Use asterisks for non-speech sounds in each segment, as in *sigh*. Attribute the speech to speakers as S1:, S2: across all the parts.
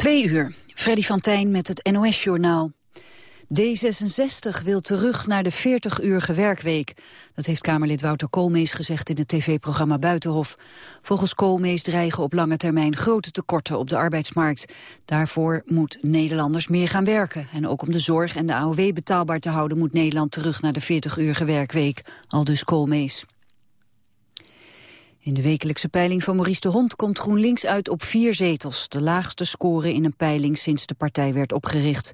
S1: Twee uur. Freddy van Tijn met het NOS-journaal. D66 wil terug naar de 40-uurige werkweek. Dat heeft Kamerlid Wouter Koolmees gezegd in het tv-programma Buitenhof. Volgens Koolmees dreigen op lange termijn grote tekorten op de arbeidsmarkt. Daarvoor moet Nederlanders meer gaan werken. En ook om de zorg en de AOW betaalbaar te houden... moet Nederland terug naar de 40-uurige werkweek. Al dus Koolmees. In de wekelijkse peiling van Maurice de Hond komt GroenLinks uit op vier zetels. De laagste score in een peiling sinds de partij werd opgericht.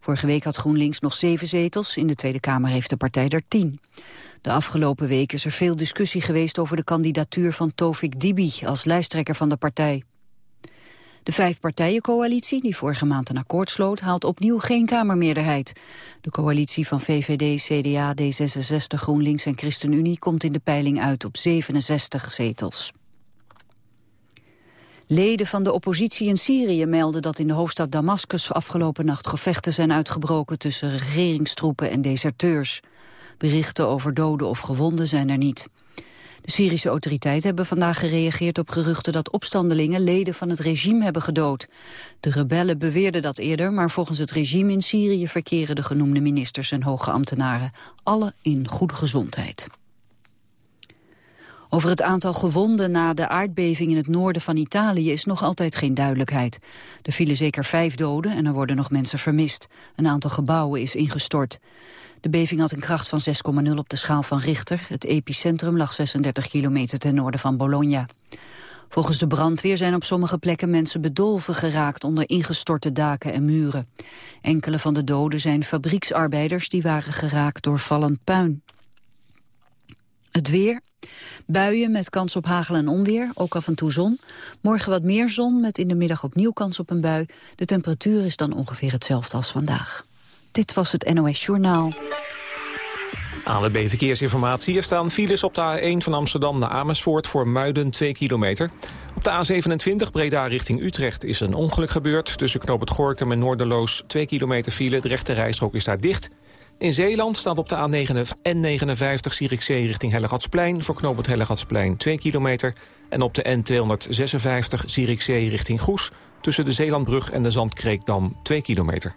S1: Vorige week had GroenLinks nog zeven zetels. In de Tweede Kamer heeft de partij er tien. De afgelopen week is er veel discussie geweest over de kandidatuur van Tovik Dibi als lijsttrekker van de partij. De vijfpartijencoalitie, die vorige maand een akkoord sloot, haalt opnieuw geen kamermeerderheid. De coalitie van VVD, CDA, D66, GroenLinks en ChristenUnie komt in de peiling uit op 67 zetels. Leden van de oppositie in Syrië melden dat in de hoofdstad Damascus afgelopen nacht gevechten zijn uitgebroken tussen regeringstroepen en deserteurs. Berichten over doden of gewonden zijn er niet. De Syrische autoriteiten hebben vandaag gereageerd op geruchten dat opstandelingen leden van het regime hebben gedood. De rebellen beweerden dat eerder, maar volgens het regime in Syrië verkeren de genoemde ministers en hoge ambtenaren. Alle in goede gezondheid. Over het aantal gewonden na de aardbeving in het noorden van Italië is nog altijd geen duidelijkheid. Er vielen zeker vijf doden en er worden nog mensen vermist. Een aantal gebouwen is ingestort. De beving had een kracht van 6,0 op de schaal van Richter. Het epicentrum lag 36 kilometer ten noorden van Bologna. Volgens de brandweer zijn op sommige plekken mensen bedolven geraakt onder ingestorte daken en muren. Enkele van de doden zijn fabrieksarbeiders die waren geraakt door vallend puin. Het weer. Buien met kans op hagel en onweer, ook af en toe zon. Morgen wat meer zon met in de middag opnieuw kans op een bui. De temperatuur is dan ongeveer hetzelfde als vandaag. Dit was het NOS Journaal.
S2: ANWB Verkeersinformatie. Er staan files op de A1 van Amsterdam naar Amersfoort voor Muiden 2 kilometer. Op de A27 Breda richting Utrecht is een ongeluk gebeurd. Tussen Knoop het Gorkum en Noorderloos 2 kilometer file. De rechte rijstrook is daar dicht. In Zeeland staat op de A59 Zierikzee richting Hellegatsplein... voor het Hellegatsplein 2 kilometer. En op de N256 Zierikzee richting Goes... tussen de Zeelandbrug en de Zandkreekdam 2 kilometer.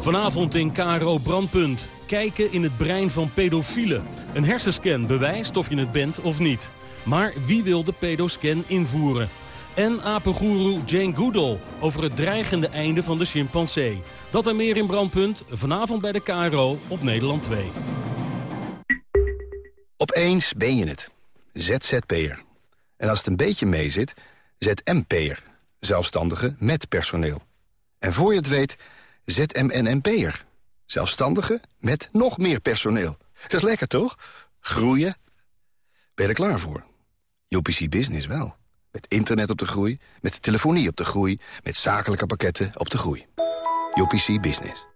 S3: Vanavond in KRO Brandpunt. Kijken in het brein van pedofielen. Een hersenscan bewijst of je het bent of niet. Maar wie wil de pedoscan invoeren? En apengoeroe Jane Goodall over het dreigende einde van de chimpansee. Dat en meer in Brandpunt, vanavond bij de KRO op Nederland 2.
S4: Opeens ben je het. ZZP'er. En als het een beetje meezit, ZMP'er. Zelfstandige met personeel. En voor je het weet, ZMNNP'er. Zelfstandige met nog meer personeel. Dat is lekker, toch? Groeien. Ben je er klaar voor? UPC Business wel. Met internet op de groei, met telefonie op de groei... met zakelijke pakketten op de groei. UPC Business.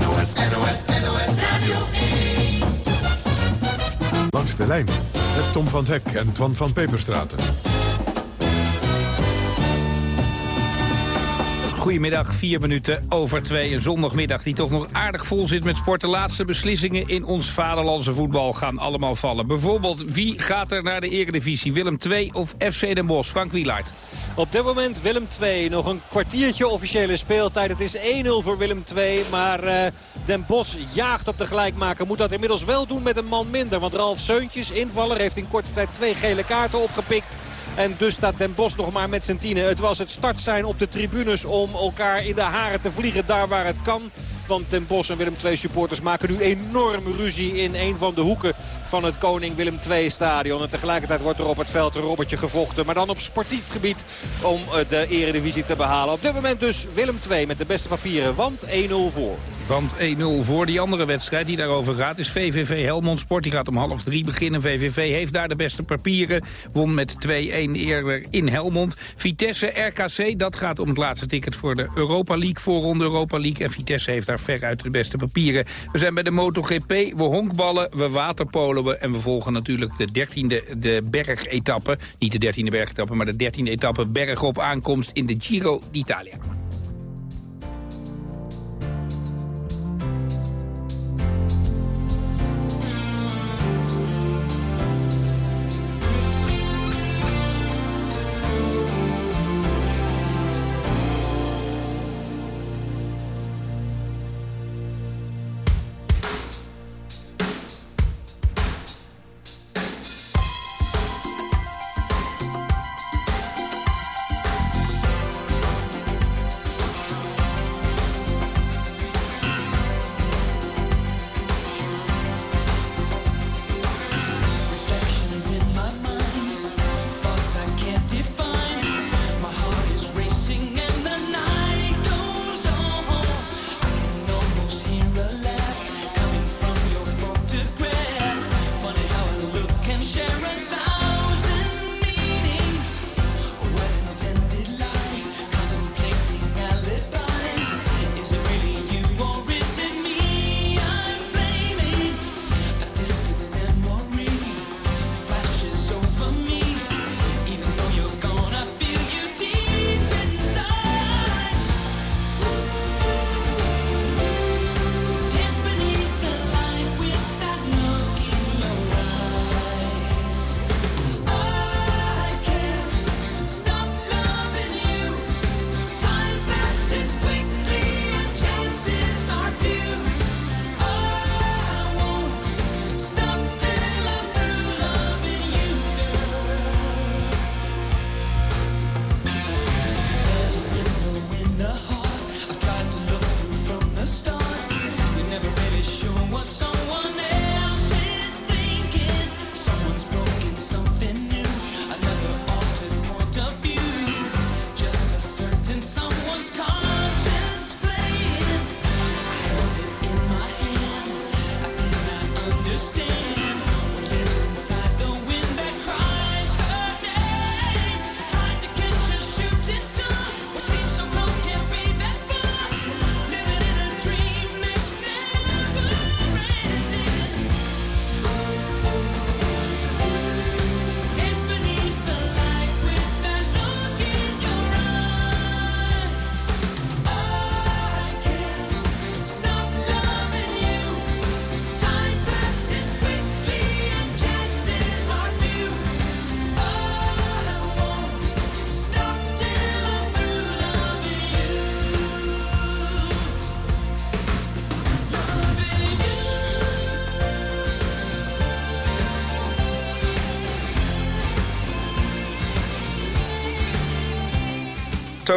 S5: NOS, NOS, NOS Radio 1.
S6: Langs de lijn met Tom van Hek en Twan van Peperstraten.
S7: Goedemiddag, vier minuten over twee. Een zondagmiddag die toch nog aardig vol zit met sport. De laatste beslissingen in ons vaderlandse voetbal gaan allemaal vallen. Bijvoorbeeld, wie gaat er naar de Eredivisie? Willem II of FC Den Bosch? Frank Wielaert.
S8: Op dit moment Willem 2. Nog een kwartiertje officiële speeltijd. Het is 1-0 voor Willem 2. Maar uh, Den Bos jaagt op de gelijkmaker. Moet dat inmiddels wel doen met een man minder. Want Ralf Seuntjes, invaller, heeft in korte tijd twee gele kaarten opgepikt. En dus staat Den Bos nog maar met zijn tienen. Het was het startsein op de tribunes om elkaar in de haren te vliegen daar waar het kan. Want Den Bos en Willem II supporters maken nu enorm ruzie in een van de hoeken van het Koning Willem II stadion. En tegelijkertijd wordt er op het veld een robbertje gevochten. Maar dan op sportief gebied om eh, de eredivisie te behalen. Op dit moment dus Willem II met de beste papieren. Want 1-0 voor.
S9: Want 1-0 voor die andere wedstrijd die daarover gaat is VVV Helmond Sport. Die gaat om half drie beginnen. VVV heeft daar de beste papieren. Won met 2-1 eerder in Helmond. Vitesse RKC, dat gaat om het laatste ticket voor de Europa League. Voorronde Europa League. En Vitesse heeft daar veruit de beste papieren. We zijn bij de MotoGP. We honkballen, we waterpolen. En we volgen natuurlijk de dertiende de bergetappe. Niet de dertiende bergetappe, maar de dertiende etappe bergop aankomst in de Giro d'Italia.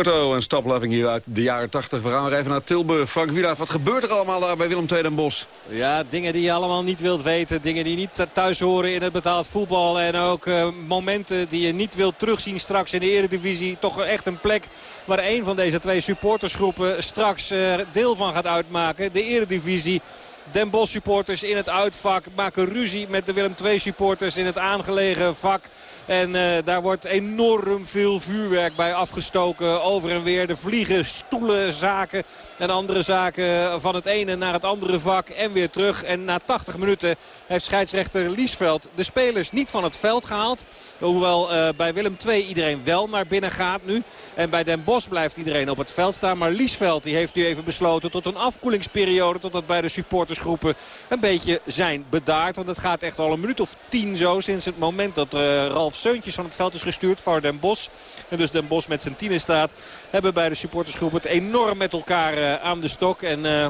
S10: Toto en Stop Loving hier uit de jaren 80. We gaan weer even naar Tilburg. Frank Wielaert, wat gebeurt er allemaal daar bij Willem II Den Bosch?
S8: Ja, dingen die je allemaal niet wilt weten. Dingen die niet thuis horen in het betaald voetbal. En ook eh, momenten die je niet wilt terugzien straks in de eredivisie. Toch echt een plek waar een van deze twee supportersgroepen straks eh, deel van gaat uitmaken. De eredivisie. Den Bosch supporters in het uitvak maken ruzie met de Willem II supporters in het aangelegen vak. En eh, daar wordt enorm veel vuurwerk bij afgestoken. Over en weer de vliegen, stoelen, zaken en andere zaken van het ene naar het andere vak. En weer terug. En na 80 minuten heeft scheidsrechter Liesveld de spelers niet van het veld gehaald. Hoewel eh, bij Willem II iedereen wel naar binnen gaat nu. En bij Den Bosch blijft iedereen op het veld staan. Maar Liesveld die heeft nu even besloten tot een afkoelingsperiode. Totdat bij de supportersgroepen een beetje zijn bedaard. Want het gaat echt al een minuut of tien zo sinds het moment dat eh, Ralf Seuntjes van het veld is gestuurd voor Den Bosch. En dus Den Bosch met zijn tienen staat. Hebben bij de supportersgroep het enorm met elkaar eh, aan de stok. En... eh,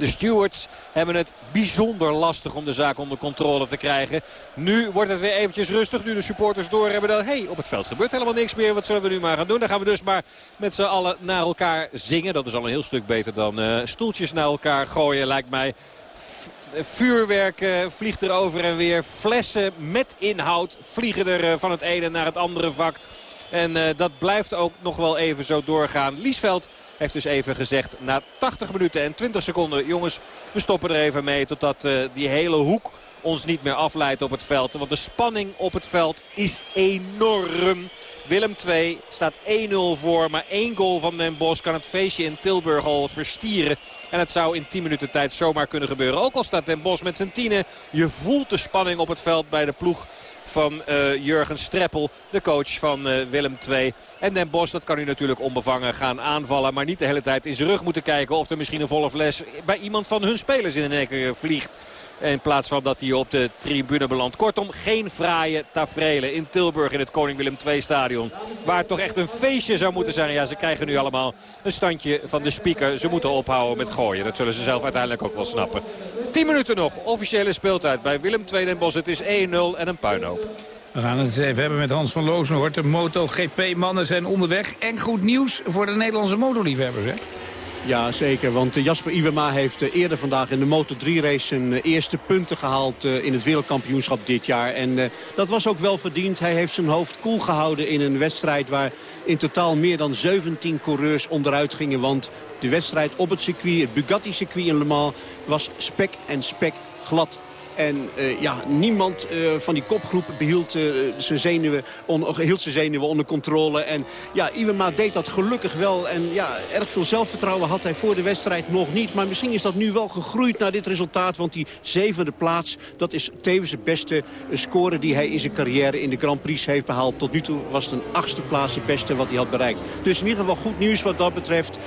S8: de stewards hebben het bijzonder lastig om de zaak onder controle te krijgen. Nu wordt het weer eventjes rustig. Nu de supporters doorhebben dat hey, op het veld gebeurt helemaal niks meer. Wat zullen we nu maar gaan doen? Dan gaan we dus maar met z'n allen naar elkaar zingen. Dat is al een heel stuk beter dan eh, stoeltjes naar elkaar gooien lijkt mij. Vuurwerk vliegt er over en weer. Flessen met inhoud vliegen er eh, van het ene naar het andere vak. En eh, dat blijft ook nog wel even zo doorgaan. Liesveld heeft dus even gezegd na 80 minuten en 20 seconden... jongens, we stoppen er even mee totdat eh, die hele hoek ons niet meer afleidt op het veld. Want de spanning op het veld is enorm. Willem 2 staat 1-0 voor. Maar één goal van Den Bosch kan het feestje in Tilburg al verstieren. En het zou in 10 minuten tijd zomaar kunnen gebeuren. Ook al staat Den Bosch met zijn tienen. Je voelt de spanning op het veld bij de ploeg van uh, Jurgen Streppel. De coach van uh, Willem II. En Den Bosch, dat kan u natuurlijk onbevangen gaan aanvallen. Maar niet de hele tijd in zijn rug moeten kijken of er misschien een volle fles bij iemand van hun spelers in een keer vliegt. In plaats van dat hij op de tribune belandt. Kortom, geen fraaie tafereelen in Tilburg in het Koning Willem II stadion. Waar het toch echt een feestje zou moeten zijn. Ja, ze krijgen nu allemaal een standje van de speaker. Ze moeten ophouden met gooien. Dat zullen ze zelf uiteindelijk ook wel snappen. 10 minuten nog. Officiële speeltijd bij Willem II Den Bosch. Het is 1-0 en een puinhoop.
S7: We gaan het even hebben met Hans van Lozenhoort. De MotoGP-mannen zijn onderweg. En goed nieuws voor de Nederlandse motoliefhebbers, hè?
S11: Ja, zeker. Want eh, Jasper Iwema heeft eh, eerder vandaag in de Moto3-race zijn eh, eerste punten gehaald in het wereldkampioenschap dit jaar. En dat was ook wel verdiend. Hij heeft zijn hoofd koel gehouden in een wedstrijd waar in totaal meer dan 17 coureurs onderuit gingen. Want de wedstrijd op het circuit, het Bugatti-circuit in Le Mans, was spek en spek glad. En uh, ja, niemand uh, van die kopgroep behield, uh, zijn zenuwen on, hield zijn zenuwen onder controle. En ja, Iwema deed dat gelukkig wel. En ja, erg veel zelfvertrouwen had hij voor de wedstrijd nog niet. Maar misschien is dat nu wel gegroeid naar dit resultaat. Want die zevende plaats, dat is tevens de beste score die hij in zijn carrière in de Grand Prix heeft behaald. Tot nu toe was het een achtste plaats het beste wat hij had bereikt. Dus in ieder geval goed nieuws wat dat betreft.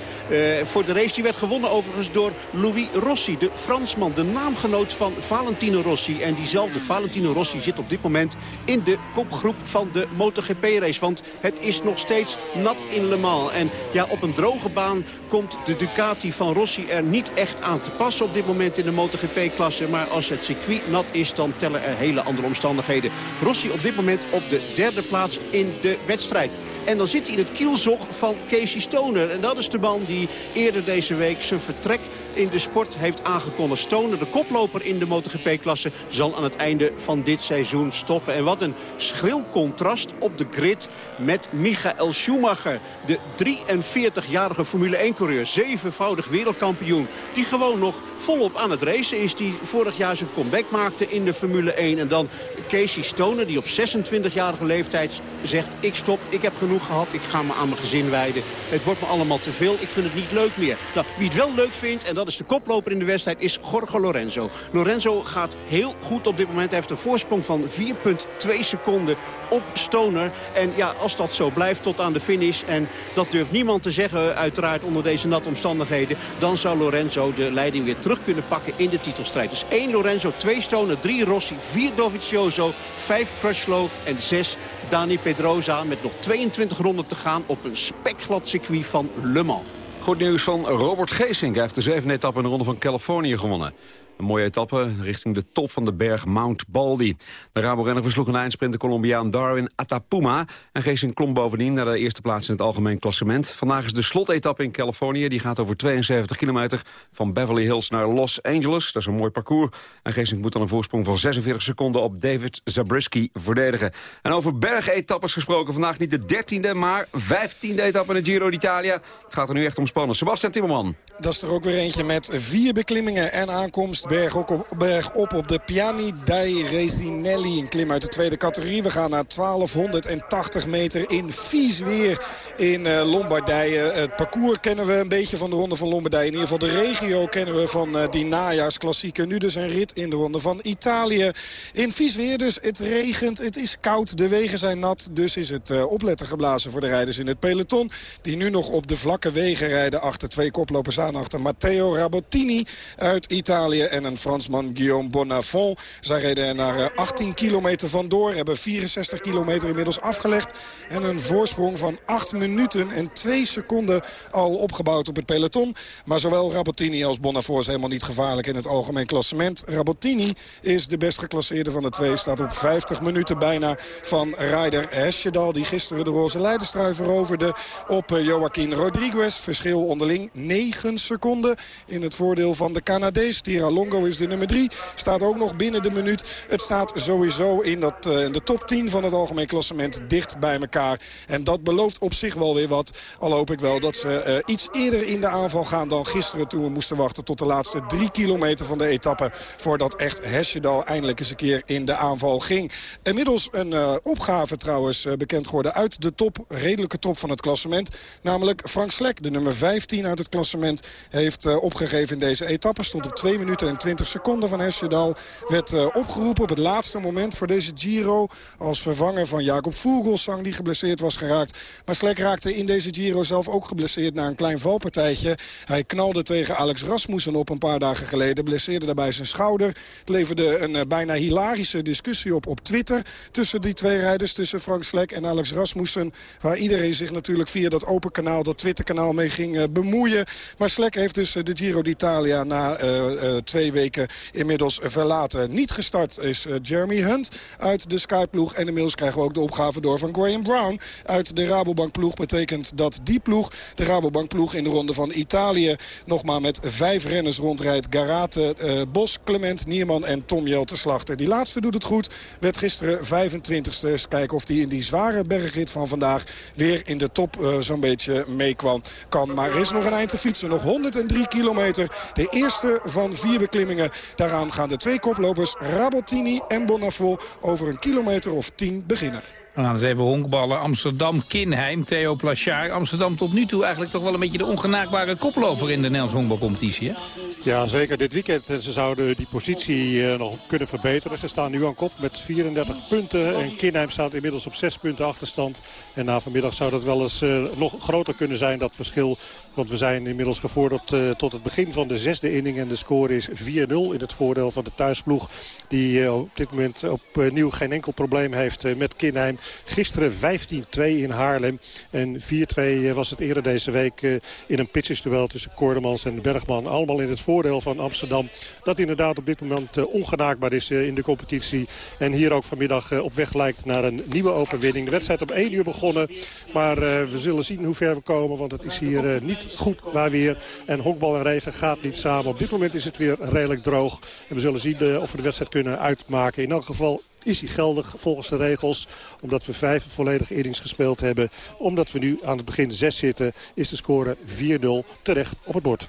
S11: Voor de race die werd gewonnen overigens door Louis Rossi, de Fransman. De naamgenoot van Valentino Rossi. En diezelfde Valentino Rossi zit op dit moment in de kopgroep van de MotoGP-race. Want het is nog steeds nat in Le Mans. En ja, op een droge baan komt de Ducati van Rossi er niet echt aan te passen op dit moment in de MotoGP-klasse. Maar als het circuit nat is, dan tellen er hele andere omstandigheden. Rossi op dit moment op de derde plaats in de wedstrijd. En dan zit hij in het kielzog van Casey Stoner. En dat is de man die eerder deze week zijn vertrek in de sport heeft aangekondigd. Stoner, de koploper in de MotoGP-klasse, zal aan het einde van dit seizoen stoppen. En wat een schril contrast op de grid met Michael Schumacher. De 43-jarige Formule 1-coureur, zevenvoudig wereldkampioen... die gewoon nog volop aan het racen is. Die vorig jaar zijn comeback maakte in de Formule 1. En dan Casey Stoner, die op 26-jarige leeftijd zegt... ik stop, ik heb genoeg gehad, ik ga me aan mijn gezin wijden. Het wordt me allemaal te veel, ik vind het niet leuk meer. Nou, wie het wel leuk vindt, en dat is de koploper in de wedstrijd, is Jorge Lorenzo. Lorenzo gaat heel goed op dit moment. Hij heeft een voorsprong van 4,2 seconden op Stoner. En ja, als dat zo blijft tot aan de finish... en dat durft niemand te zeggen uiteraard onder deze natte omstandigheden... dan zou Lorenzo de leiding weer terug kunnen pakken in de titelstrijd. Dus 1 Lorenzo, 2 Stoner, 3 Rossi, 4 Dovizioso, 5 Crutchlow en 6 Dani Pedrosa... met nog 22 ronden te gaan op een spekglad circuit van Le Mans.
S10: Goed nieuws van Robert Geesink. Hij heeft de zevende etappe in de Ronde van Californië gewonnen. Een mooie etappe richting de top van de berg Mount Baldy. De Rabo-renner versloeg een eindsprinter Colombiaan Darwin Atapuma. En Geesink klom bovendien naar de eerste plaats in het algemeen klassement. Vandaag is de slotetappe in Californië. Die gaat over 72 kilometer van Beverly Hills naar Los Angeles. Dat is een mooi parcours. En Geesink moet dan een voorsprong van 46 seconden op David Zabriskie verdedigen. En over bergetappes gesproken. Vandaag niet de dertiende, maar vijftiende etappe in de Giro d'Italia. Het gaat er nu echt om spannen. Sebastian Timmerman.
S12: Dat is er ook weer eentje met vier beklimmingen en aankomst berg op, op op de Piani dei Resinelli. Een klim uit de tweede categorie. We gaan naar 1280 meter in vies weer in uh, Lombardije. Het parcours kennen we een beetje van de Ronde van Lombardije. In ieder geval de regio kennen we van uh, die najaarsklassieker. Nu dus een rit in de Ronde van Italië. In vies weer dus. Het regent, het is koud, de wegen zijn nat. Dus is het uh, opletten geblazen voor de rijders in het peloton. Die nu nog op de vlakke wegen rijden achter twee koplopers aan. Achter Matteo Rabottini uit Italië en een Fransman Guillaume Bonafont. Zij reden er naar 18 kilometer vandoor. Hebben 64 kilometer inmiddels afgelegd. En een voorsprong van 8 minuten en 2 seconden al opgebouwd op het peloton. Maar zowel Rabottini als Bonafont is helemaal niet gevaarlijk in het algemeen klassement. Rabottini is de best geclasseerde van de twee. Staat op 50 minuten bijna van Ryder Hesjedal. Die gisteren de roze leiderstrui veroverde op Joaquin Rodriguez. Verschil onderling 9 seconden in het voordeel van de Canadees. Tiralo Longo is de nummer 3. Staat ook nog binnen de minuut. Het staat sowieso in, dat, uh, in de top 10 van het algemeen klassement dicht bij elkaar. En dat belooft op zich wel weer wat. Al hoop ik wel dat ze uh, iets eerder in de aanval gaan dan gisteren... toen we moesten wachten tot de laatste drie kilometer van de etappe... voordat echt Hesjedal eindelijk eens een keer in de aanval ging. Inmiddels een uh, opgave trouwens bekend geworden uit de top, redelijke top van het klassement. Namelijk Frank Slek, de nummer 15 uit het klassement, heeft opgegeven in deze etappe. Stond op 2 minuten en 20 seconden van Hesjedal. Werd uh, opgeroepen op het laatste moment voor deze Giro als vervanger van Jacob Vogelsang die geblesseerd was geraakt. Maar Slek raakte in deze Giro zelf ook geblesseerd na een klein valpartijtje. Hij knalde tegen Alex Rasmussen op een paar dagen geleden. Blesseerde daarbij zijn schouder. Het leverde een uh, bijna hilarische discussie op op Twitter tussen die twee rijders. Tussen Frank Slek en Alex Rasmussen. Waar iedereen zich natuurlijk via dat open kanaal, dat Twitterkanaal mee ging uh, bemoeien. Maar Slek heeft dus uh, de Giro d'Italia na uh, twee weken inmiddels verlaten. Niet gestart is Jeremy Hunt uit de Sky-ploeg. En inmiddels krijgen we ook de opgave door van Graham Brown uit de Rabobank-ploeg. Betekent dat die ploeg, de Rabobank-ploeg in de ronde van Italië... nog maar met vijf renners rondrijdt. Garate, Bos, Clement, Nierman en Tom Jelte Slachter. Die laatste doet het goed. Werd gisteren 25ste. Eens kijken of hij in die zware bergrit van vandaag weer in de top uh, zo'n beetje meekwam. Kan. Maar er is nog een eind te fietsen. Nog 103 kilometer. De eerste van vier Daaraan gaan de twee koplopers Rabottini en Bonafo over een kilometer of tien beginnen.
S7: We gaan eens even honkballen. Amsterdam, Kinheim, Theo Plachard. Amsterdam tot nu toe eigenlijk toch wel een beetje de ongenaakbare koploper in de Nels honkbalcompetitie.
S13: Ja, zeker dit weekend. Ze zouden die positie uh, nog kunnen verbeteren. Ze staan nu aan kop met 34 punten. En Kinheim staat inmiddels op 6 punten achterstand. En na vanmiddag zou dat wel eens uh, nog groter kunnen zijn, dat verschil. Want we zijn inmiddels gevorderd uh, tot het begin van de zesde inning. En de score is 4-0 in het voordeel van de thuisploeg. Die op dit moment opnieuw geen enkel probleem heeft met Kinheim. Gisteren 15-2 in Haarlem. En 4-2 was het eerder deze week in een pitchersduel tussen Koordemans en Bergman. Allemaal in het voordeel van Amsterdam. Dat inderdaad op dit moment uh, ongenaakbaar is in de competitie. En hier ook vanmiddag op weg lijkt naar een nieuwe overwinning. De wedstrijd om 1 uur begonnen. Maar we zullen zien hoe ver we komen. Want het is hier niet goed waar weer. En honkbal en regen gaat niet samen. Op dit moment is het weer redelijk droog. En we zullen zien of we de wedstrijd kunnen uitmaken. In elk geval is hij geldig volgens de regels. Omdat we vijf volledige innings gespeeld hebben. Omdat we nu aan het begin zes zitten, is de score 4-0 terecht op het bord.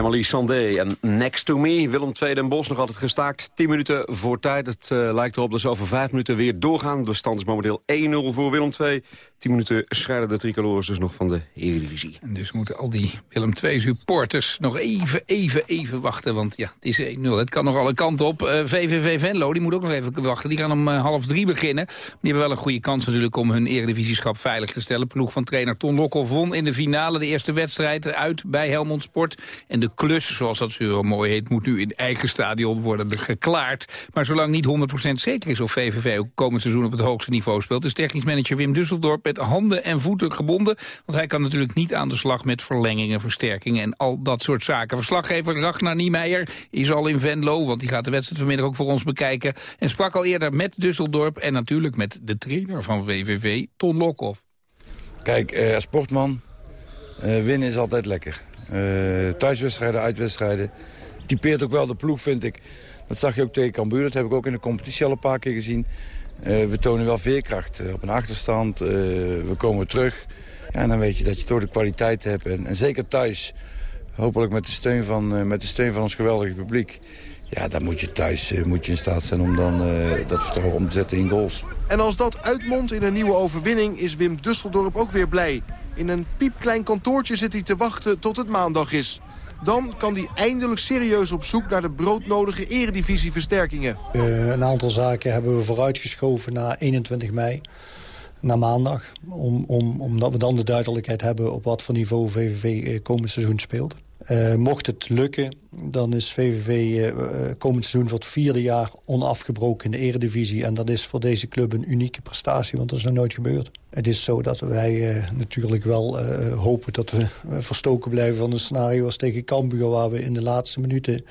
S10: Emily Sandé en Next to Me. Willem II Den Bosch nog altijd gestaakt. 10 minuten voor tijd. Het eh, lijkt erop dat ze over 5 minuten weer doorgaan. De stand is momenteel 1-0 voor Willem II. 10 minuten scheiden de tricolores dus nog van de Eredivisie.
S7: En dus moeten al die Willem II supporters nog even, even, even wachten. Want ja, het is 1-0. Het kan nog alle kanten op. Eh, VVV Venlo, die moet ook nog even wachten. Die gaan om eh, half drie beginnen. Die hebben wel een goede kans natuurlijk om hun Eredivisieschap veilig te stellen. Ploeg van trainer Ton Lokhoff won in de finale de eerste wedstrijd uit bij Helmond Sport. En de klus, zoals dat zo mooi heet, moet nu in eigen stadion worden geklaard. Maar zolang niet 100% zeker is of VVV ook komend seizoen op het hoogste niveau speelt... is technisch manager Wim Dusseldorp met handen en voeten gebonden. Want hij kan natuurlijk niet aan de slag met verlengingen, versterkingen... en al dat soort zaken. Verslaggever Ragnar Niemeyer is al in Venlo... want die gaat de wedstrijd vanmiddag ook voor ons bekijken... en sprak al eerder met Dusseldorp en natuurlijk met de trainer van VVV, Ton Lokhoff.
S14: Kijk, eh, sportman, eh, winnen is altijd lekker. Eh, thuiswedstrijden, uitwedstrijden. Typeert ook wel de ploeg, vind ik. Dat zag je ook tegen Cambuur. Dat heb ik ook in de competitie al een paar keer gezien. Eh, we tonen wel veerkracht eh, op een achterstand. we komen terug. Ja, en dan weet je dat je toch de kwaliteit hebt. En, zeker thuis, hopelijk met de, steun van, met de steun van ons geweldige publiek. Ja, dan moet je thuis moet je in staat zijn om dan dat vertrouwen om te zetten in goals.
S15: En als dat uitmondt in een nieuwe overwinning is Wim Dusseldorp ook weer blij. In een piepklein kantoortje zit hij te wachten tot het maandag is. Dan kan hij eindelijk serieus op zoek naar de broodnodige eredivisieversterkingen.
S16: Eh, een aantal zaken hebben we vooruitgeschoven naar 21 mei, naar maandag. Om, om, omdat we dan de duidelijkheid hebben op wat voor niveau VVV eh, komend seizoen speelt. Eh, mocht het lukken, dan is VVV eh, eh, komend seizoen voor het vierde jaar onafgebroken in de eredivisie. En dat is voor deze club een unieke prestatie, want dat is nog nooit gebeurd. Het is zo dat wij eh, natuurlijk wel hopen dat we verstoken blijven van een scenario als tegen Cambuur... waar we in de laatste minuten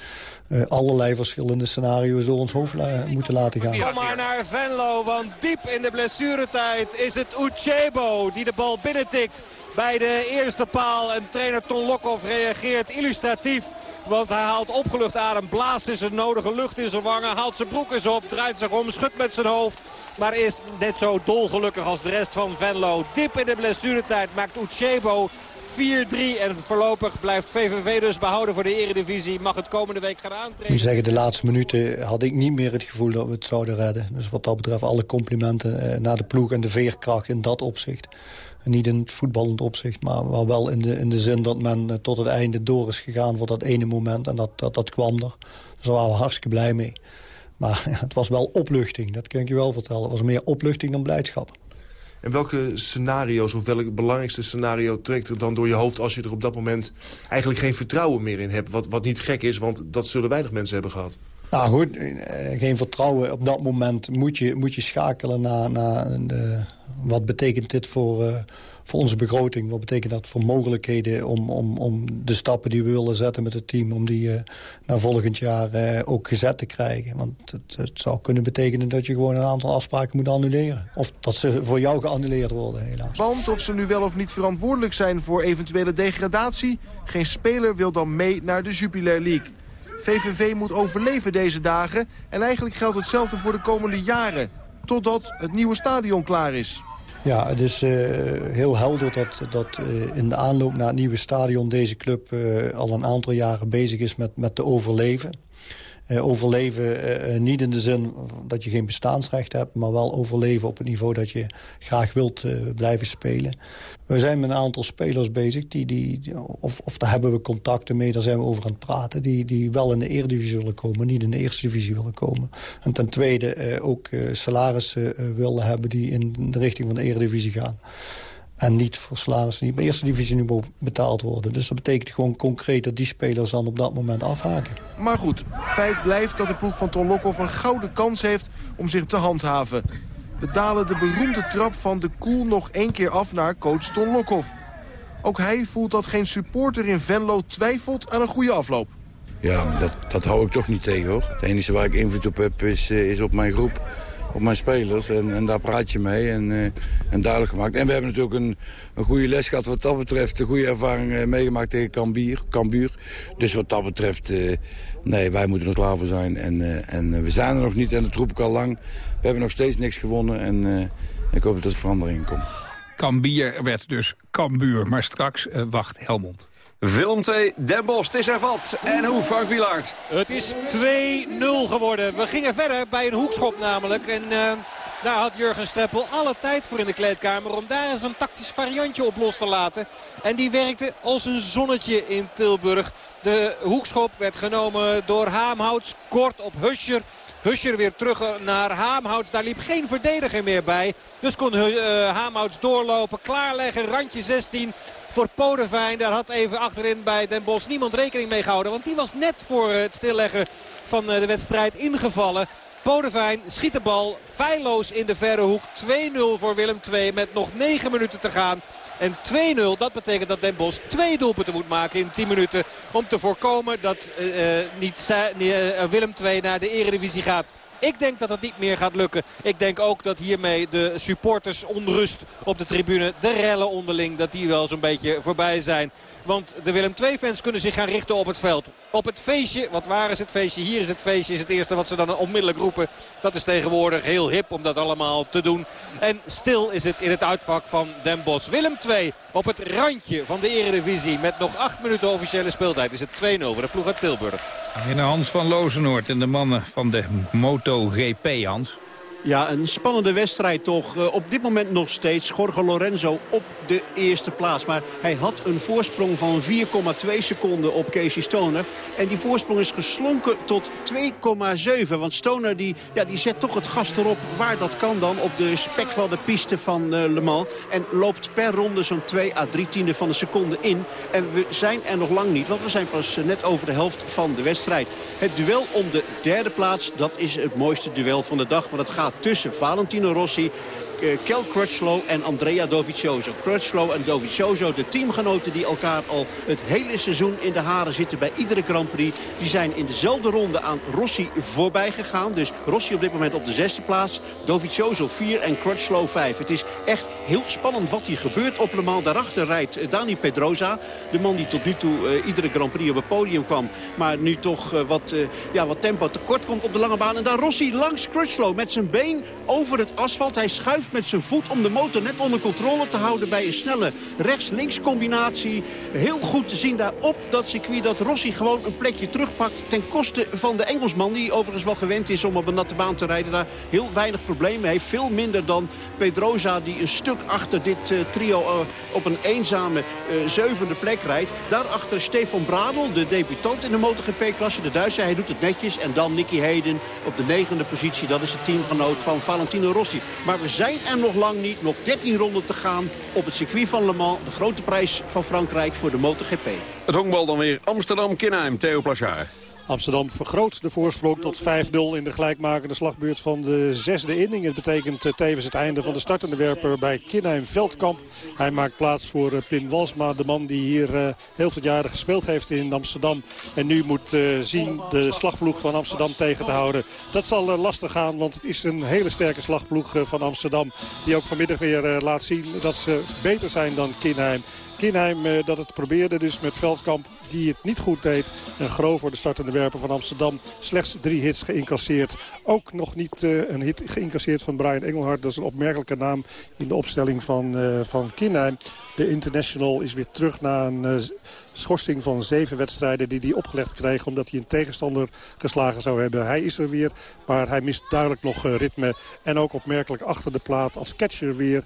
S16: allerlei verschillende scenario's door ons hoofd moeten laten gaan.
S17: Kom maar naar Venlo, want diep in de blessuretijd is het Uchebo die de bal binnentikt bij de eerste paal. En trainer Ton Lokhoff reageert illustratief. Want hij haalt opgelucht adem, blaast in zijn nodige lucht in zijn wangen... haalt zijn broek eens op, draait zich om, schudt met zijn hoofd... maar is net zo dolgelukkig als de rest van Venlo. Diep in de blessuretijd maakt Uchebo 4-3 en voorlopig blijft VVV dus behouden voor de eredivisie. Mag het komende week gaan
S16: Ik
S17: aantreden.
S16: moet zeggen, de laatste minuten had ik niet meer het gevoel dat we het zouden redden. Dus wat dat betreft alle complimenten eh, naar de ploeg en de veerkracht in dat opzicht. Niet in het voetballend opzicht, maar, wel in de, in de zin dat men eh, tot het einde door is gegaan voor dat ene moment. En dat, dat, dat kwam er. Dus daar waren we hartstikke blij mee. Maar *laughs* het was wel opluchting, dat kan ik je wel vertellen. Het was meer opluchting dan blijdschap.
S15: En welke scenario's of welk belangrijkste scenario trekt er dan door je hoofd... als je er op dat moment eigenlijk geen vertrouwen meer in hebt? Wat, wat niet gek is, want dat zullen weinig mensen hebben gehad.
S16: Nou goed, eh, geen vertrouwen. Op dat moment moet je, moet je schakelen naar, naar de, wat betekent dit voor, eh, voor onze begroting. Wat betekent dat voor mogelijkheden om, om, om de stappen die we willen zetten met het team... om die eh, naar volgend jaar eh, ook gezet te krijgen. Want het, het zou kunnen betekenen dat je gewoon een aantal afspraken moet annuleren. Of dat ze voor jou geannuleerd worden, helaas.
S15: Want of ze nu wel of niet verantwoordelijk zijn voor eventuele degradatie... geen speler wil dan mee naar de Jupiler League. VVV moet overleven deze dagen en eigenlijk geldt hetzelfde voor de komende jaren. Totdat het nieuwe stadion klaar is.
S16: Ja, het is eh, heel helder dat, dat eh, in de aanloop naar het nieuwe stadion... deze club eh, al een aantal jaren bezig is met, met te overleven. Eh, overleven eh, eh, niet in de zin dat je geen bestaansrecht hebt... maar wel overleven op het niveau dat je graag wilt blijven spelen. We zijn met een aantal spelers bezig, die, die, of, of daar hebben we contacten mee... daar zijn we over aan het praten, die, die wel in de Eredivisie willen komen... niet in de Eerste Divisie willen komen. En ten tweede ook salarissen willen hebben die in de richting van de Eredivisie gaan. En niet voor salarissen die de eerste divisie nu betaald worden. Dus dat betekent gewoon concreet dat die spelers dan op dat moment afhaken.
S15: Maar goed, feit blijft dat de ploeg van Ton Lokhoff een gouden kans heeft om zich te handhaven. We dalen de beroemde trap van de Koel nog één keer af naar coach Ton Lokhoff. Ook hij voelt dat geen supporter in Venlo twijfelt aan een goede afloop.
S14: Ja, maar dat, dat hou ik toch niet tegen hoor. Het enige waar ik invloed op heb is, eh, is op mijn groep, op mijn spelers. En, en daar praat je mee en, eh, en duidelijk gemaakt. En we hebben natuurlijk een, een goede les gehad wat dat betreft. Een goede ervaring eh, meegemaakt tegen Cambuur. Cambuur. Dus wat dat betreft, eh, nee, wij moeten er klaar voor zijn. En, en we zijn er nog niet en dat roep ik al lang. We hebben nog steeds niks gewonnen en ik hoop dat er verandering in komt.
S7: Cambier werd dus Cambuur, maar straks wacht Helmond.
S10: Willem 2, Den Bosch, het is hervat. En hoe, Frank Wielaert?
S8: Het is 2-0 geworden. We gingen verder bij een hoekschop namelijk. En eh, daar had Jurgen Streppel alle tijd voor in de kleedkamer... om daar eens een tactisch variantje op los te laten. En die werkte als een zonnetje in Tilburg. De hoekschop werd genomen door Haamhouts kort op Huscher. Huscher weer terug naar Haamhouts. Daar liep geen verdediger meer bij. Dus kon uh, Haamhouts doorlopen, klaarleggen, randje 16 voor Podevijn. Daar had even achterin bij Den Bosch niemand rekening mee gehouden. Want die was net voor het stilleggen van de wedstrijd ingevallen. Podevijn schiet de bal feilloos in de verre hoek. 2-0 voor Willem II met nog 9 minuten te gaan. En 2-0, dat betekent dat Den Bosch twee doelpunten moet maken in 10 minuten. Om te voorkomen dat uh, niet uh, Willem II naar de eredivisie gaat. Ik denk dat het niet meer gaat lukken. Ik denk ook dat hiermee de supporters onrust op de tribune, de rellen onderling, dat die wel zo'n beetje voorbij zijn. Want de Willem II-fans kunnen zich gaan richten op het veld. Op het feestje, want waar is het feestje? Hier is het feestje, is het eerste wat ze dan onmiddellijk roepen. Dat is tegenwoordig heel hip om dat allemaal te doen. En stil is het in het uitvak van Den Bosch. Willem II op het randje van de eredivisie. Met nog acht minuten officiële speeltijd is het 2-0 voor de ploeg uit Tilburg.
S7: In Hans van Lozenoord en de mannen van de MotoGP, Hans.
S11: Ja, een spannende wedstrijd toch. Uh, op dit moment nog steeds Jorge Lorenzo op de eerste plaats. Maar hij had een voorsprong van 4,2 seconden op Casey Stoner. En die voorsprong is geslonken tot 2,7. Want Stoner die, ja, die zet toch het gas erop waar dat kan dan. Op de spekgladde piste van uh, Le Mans. En loopt per ronde zo'n 2 à 3 tiende van een seconde in. En we zijn er nog lang niet. Want we zijn pas uh, net over de helft van de wedstrijd. Het duel om de derde plaats, dat is het mooiste duel van de dag. Want het gaat tussen Valentino Rossi, Kel Crutchlow en Andrea Dovizioso. Crutchlow en Dovizioso, de teamgenoten die elkaar al het hele seizoen in de haren zitten bij iedere Grand Prix. Die zijn in dezelfde ronde aan Rossi voorbij gegaan. Dus Rossi op dit moment op de zesde plaats. Dovizioso 4 en Crutchlow 5. Het is echt heel spannend wat hier gebeurt op Le. Daarachter rijdt Dani Pedrosa. De man die tot nu toe uh, iedere Grand Prix op het podium kwam. Maar nu toch wat, ja, wat tempo tekort komt op de lange baan. En daar Rossi langs Crutchlow met zijn been over het asfalt. Hij schuift met zijn voet om de motor net onder controle te houden... bij een snelle rechts-links combinatie. Heel goed te zien daar op dat circuit dat Rossi gewoon een plekje terugpakt... ten koste van de Engelsman, die overigens wel gewend is om op een natte baan te rijden. Daar heel weinig problemen heeft. Veel minder dan Pedrosa, die een stuk achter dit uh, trio uh, op een eenzame uh, zevende plek rijdt. Daarachter Stefan Bradel, de debutant in de MotoGP-klasse, de Duitser. Hij doet het netjes. En dan Nicky Hayden op de negende positie. Dat is het teamgenoot van Valentino Rossi. Maar we zijn er nog lang niet. Nog 13 ronden te gaan op het circuit van Le Mans. De grote prijs van Frankrijk voor de MotoGP.
S10: Het honkbal dan weer Amsterdam-Kinheim. Theo Plachard.
S13: Amsterdam vergroot de voorsprong tot 5-0 in de gelijkmakende slagbeurt van de zesde inning. Het betekent tevens het einde van de startende werper bij Kinheim Veldkamp. Hij maakt plaats voor Pim Walsma, de man die hier heel veel jaren gespeeld heeft in Amsterdam. En nu moet zien de slagploeg van Amsterdam tegen te houden. Dat zal lastig gaan, want het is een hele sterke slagploeg van Amsterdam. Die ook vanmiddag weer laat zien dat ze beter zijn dan Kinheim. Kinheim dat het probeerde dus met Veldkamp die het niet goed deed. En voor de startende werper van Amsterdam. Slechts drie hits geïncasseerd. Ook nog niet uh, een hit geïncasseerd van Brian Engelhard. Dat is een opmerkelijke naam in de opstelling van, uh, van Kinheim. De international is weer terug na een uh, schorsing van zeven wedstrijden die hij opgelegd kreeg. Omdat hij een tegenstander geslagen zou hebben. Hij is er weer, maar hij mist duidelijk nog ritme. En ook opmerkelijk achter de plaat als catcher weer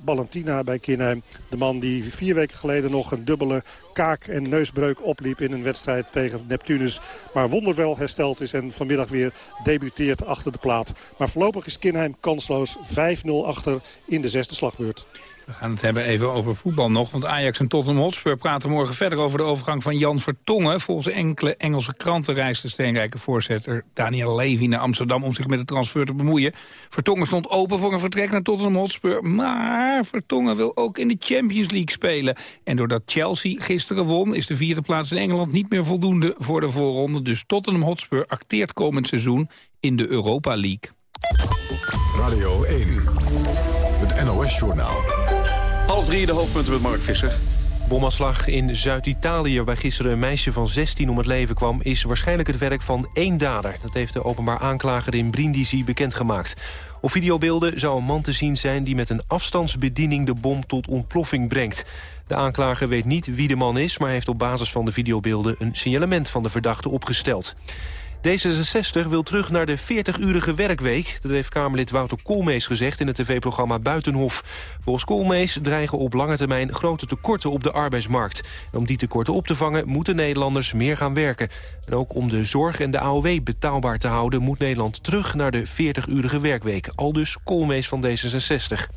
S13: Ballantina bij Kinheim. De man die vier weken geleden nog een dubbele kaak- en neusbreuk opliep in een wedstrijd tegen Neptunus. Maar wonderwel hersteld is en vanmiddag weer debuteert achter de plaat. Maar voorlopig is Kinheim kansloos 5-0 achter in de zesde slagbeurt.
S7: We gaan het hebben even over voetbal nog. Want Ajax en Tottenham Hotspur praten morgen verder over de overgang van Jan Vertongen. Volgens enkele Engelse kranten reist de steenrijke voorzitter Daniel Levy naar Amsterdam om zich met de transfer te bemoeien. Vertongen stond open voor een vertrek naar Tottenham Hotspur. Maar Vertongen wil ook in de Champions League spelen. En doordat Chelsea gisteren won is de vierde plaats in Engeland niet meer voldoende voor de voorronde. Dus Tottenham Hotspur acteert komend seizoen in de Europa League.
S6: Radio 1, het NOS-journaal.
S10: Half drie de hoofdpunten met Mark Visser.
S18: Bomaanslag in Zuid-Italië, waarbij gisteren een meisje van 16 om het leven kwam... is waarschijnlijk het werk van één dader. Dat heeft de openbaar aanklager in Brindisi bekendgemaakt. Op videobeelden zou een man te zien zijn die met een afstandsbediening de bom tot ontploffing brengt. De aanklager weet niet wie de man is, maar heeft op basis van de videobeelden een signalement van de verdachte opgesteld. D66 wil terug naar de 40-urige werkweek. Dat heeft Kamerlid Wouter Koolmees gezegd in het tv-programma Buitenhof. Volgens Koolmees dreigen op lange termijn grote tekorten op de arbeidsmarkt. En om die tekorten op te vangen moeten Nederlanders meer gaan werken. En ook om de zorg en de AOW betaalbaar te houden... moet Nederland terug naar de 40-urige werkweek. Aldus Koolmees van D66.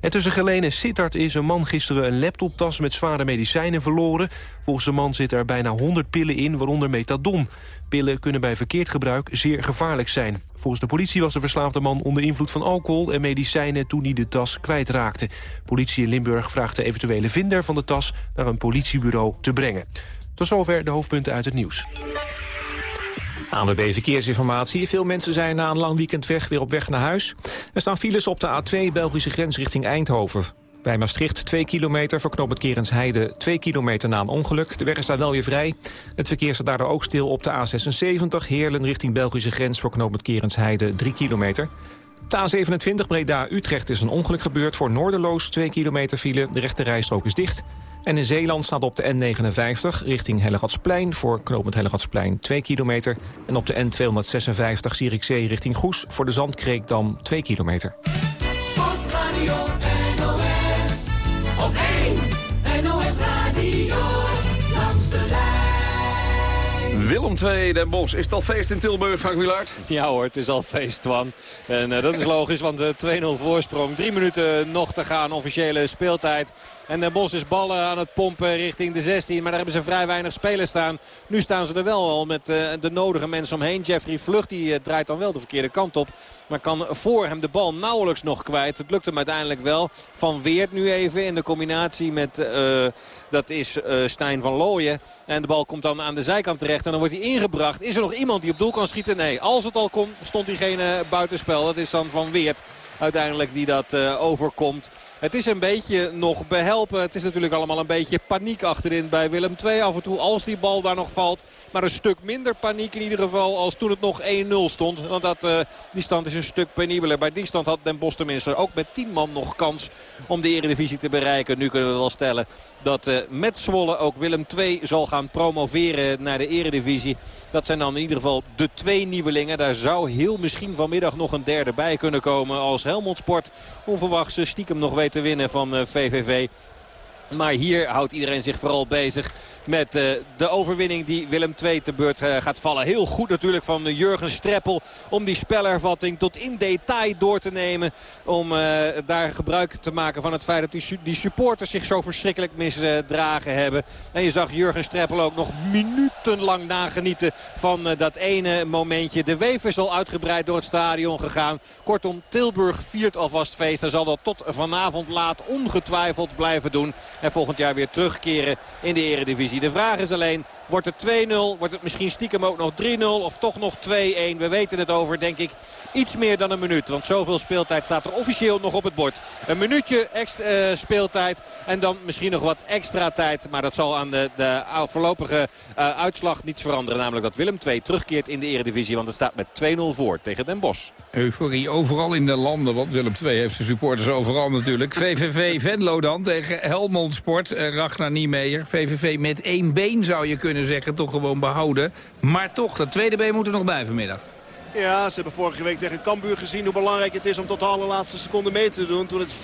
S18: En tussen Geleen en Sittard is een man gisteren een laptoptas met zware medicijnen verloren. Volgens de man zitten er bijna 100 pillen in, waaronder methadon. Pillen kunnen bij verkeerd gebruik zeer gevaarlijk zijn. Volgens de politie was de verslaafde man onder invloed van alcohol en medicijnen toen hij de tas kwijtraakte. Politie in Limburg vraagt de eventuele vinder van de tas naar een politiebureau te brengen. Tot zover de hoofdpunten uit het nieuws.
S2: ANWB Verkeersinformatie. Veel mensen zijn na een lang weekend weg weer op weg naar huis. Er staan files op de A2 Belgische grens richting Eindhoven. Bij Maastricht 2 kilometer, voor knooppunt Kerensheide 2 kilometer na een ongeluk. De weg is daar wel weer vrij. Het verkeer staat daardoor ook stil op de A76 Heerlen richting Belgische grens voor knooppunt Kerensheide 3 kilometer. De A27 Breda-Utrecht is een ongeluk gebeurd voor Noorderloos 2 kilometer file. De rechte rijstrook is dicht. En in Zeeland staat op de N59 richting Hellegatsplein... voor knooppunt Hellegatsplein 2 kilometer. En op de N256 Zierikzee richting Goes... voor de Zandkreekdam 2 kilometer.
S10: 2, Den Bosch. Is het al feest in Tilburg, Frank Wielaert?
S8: Ja hoor, het is al feest, Twan. En eh, dat is logisch, want eh, 2-0 voorsprong. Drie minuten nog te gaan, officiële speeltijd. En Den bos is ballen aan het pompen richting de 16. Maar daar hebben ze vrij weinig spelers staan. Nu staan ze er wel al met eh, de nodige mensen omheen. Jeffrey Vlucht die, draait dan wel de verkeerde kant op. Maar kan voor hem de bal nauwelijks nog kwijt. Het lukt hem uiteindelijk wel. Van Weert nu even in de combinatie met dat is eh, Stijn van Looyen. En de bal komt dan aan de zijkant terecht. En dan wordt hij ingebracht. Is er nog iemand die op doel kan schieten? Nee. Als het al kon, stond diegene buitenspel. Dat is dan Van Weert uiteindelijk die dat eh, overkomt. Het is een beetje nog behelpen. Het is natuurlijk allemaal een beetje paniek achterin bij Willem II. Af en toe als die bal daar nog valt. Maar een stuk minder paniek in ieder geval als toen het nog 1-0 stond. Want dat, eh, die stand is een stuk penibeler. Bij die stand had Den Bosch tenminste ook met 10 man nog kans om de eredivisie te bereiken. Nu kunnen we wel stellen dat eh, met Zwolle ook Willem II zal gaan promoveren naar de eredivisie. Dat zijn dan in ieder geval de twee nieuwelingen. Daar zou heel misschien vanmiddag nog een derde bij kunnen komen als Helmond Sport onverwachts stiekem nog weet te winnen van eh, VVV. Maar hier houdt iedereen zich vooral bezig met uh, de overwinning die Willem II te beurt uh, gaat vallen. Heel goed natuurlijk van Jurgen Streppel om die spelervatting tot in detail door te nemen. Om daar gebruik te maken van het feit dat die, supporters zich zo verschrikkelijk misdragen hebben. En je zag Jurgen Streppel ook nog minutenlang nagenieten van dat ene momentje. De weef is al uitgebreid door het stadion gegaan. Kortom, Tilburg viert alvast feest. En zal dat tot vanavond laat ongetwijfeld blijven doen. En volgend jaar weer terugkeren in de eredivisie. De vraag is alleen, wordt het 2-0? Wordt het misschien stiekem ook nog 3-0? Of toch nog 2-1? We weten het over, denk ik, iets meer dan een minuut. Want zoveel speeltijd staat er officieel nog op het bord. Een minuutje extra, uh, speeltijd. En dan misschien nog wat extra tijd. Maar dat zal aan de, de voorlopige uh, uitslag niets veranderen. Namelijk dat Willem II terugkeert in de eredivisie. Want het staat met 2-0 voor tegen Den Bosch.
S7: Euforie overal in de landen. Want Willem II heeft zijn supporters overal natuurlijk. *laughs* VVV Venlo dan tegen Helmond Sport. Uh, Ragnar Niemeyer. VVV met één been zou je kunnen zeggen. Toch gewoon behouden. Maar toch, dat tweede been moet er nog bij vanmiddag.
S19: Ja, ze hebben vorige week tegen Cambuur gezien hoe belangrijk het is om tot de allerlaatste seconde mee te doen. Toen het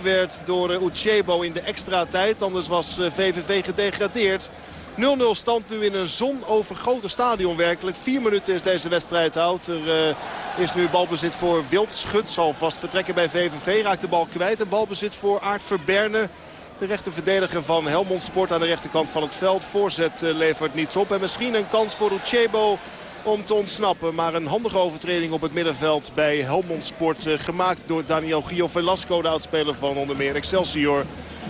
S19: 4-3 werd door uh, Uchebo in de extra tijd. Anders was VVV gedegradeerd. 0-0 stand nu in een zonovergoten stadion werkelijk. Vier minuten is deze wedstrijd oud. Er is nu balbezit voor Wildschut. Zal vast vertrekken bij VVV. Raakt de bal kwijt. En balbezit voor Aart Verberne. De rechterverdediger van Helmond Sport aan de rechterkant van het veld. Voorzet uh, levert niets op. En misschien een kans voor Uchebo om te ontsnappen. Maar een handige overtreding op het middenveld bij Helmond Sport. Uh, gemaakt door Daniel Gio Velasco, de oudspeler van onder meer Excelsior.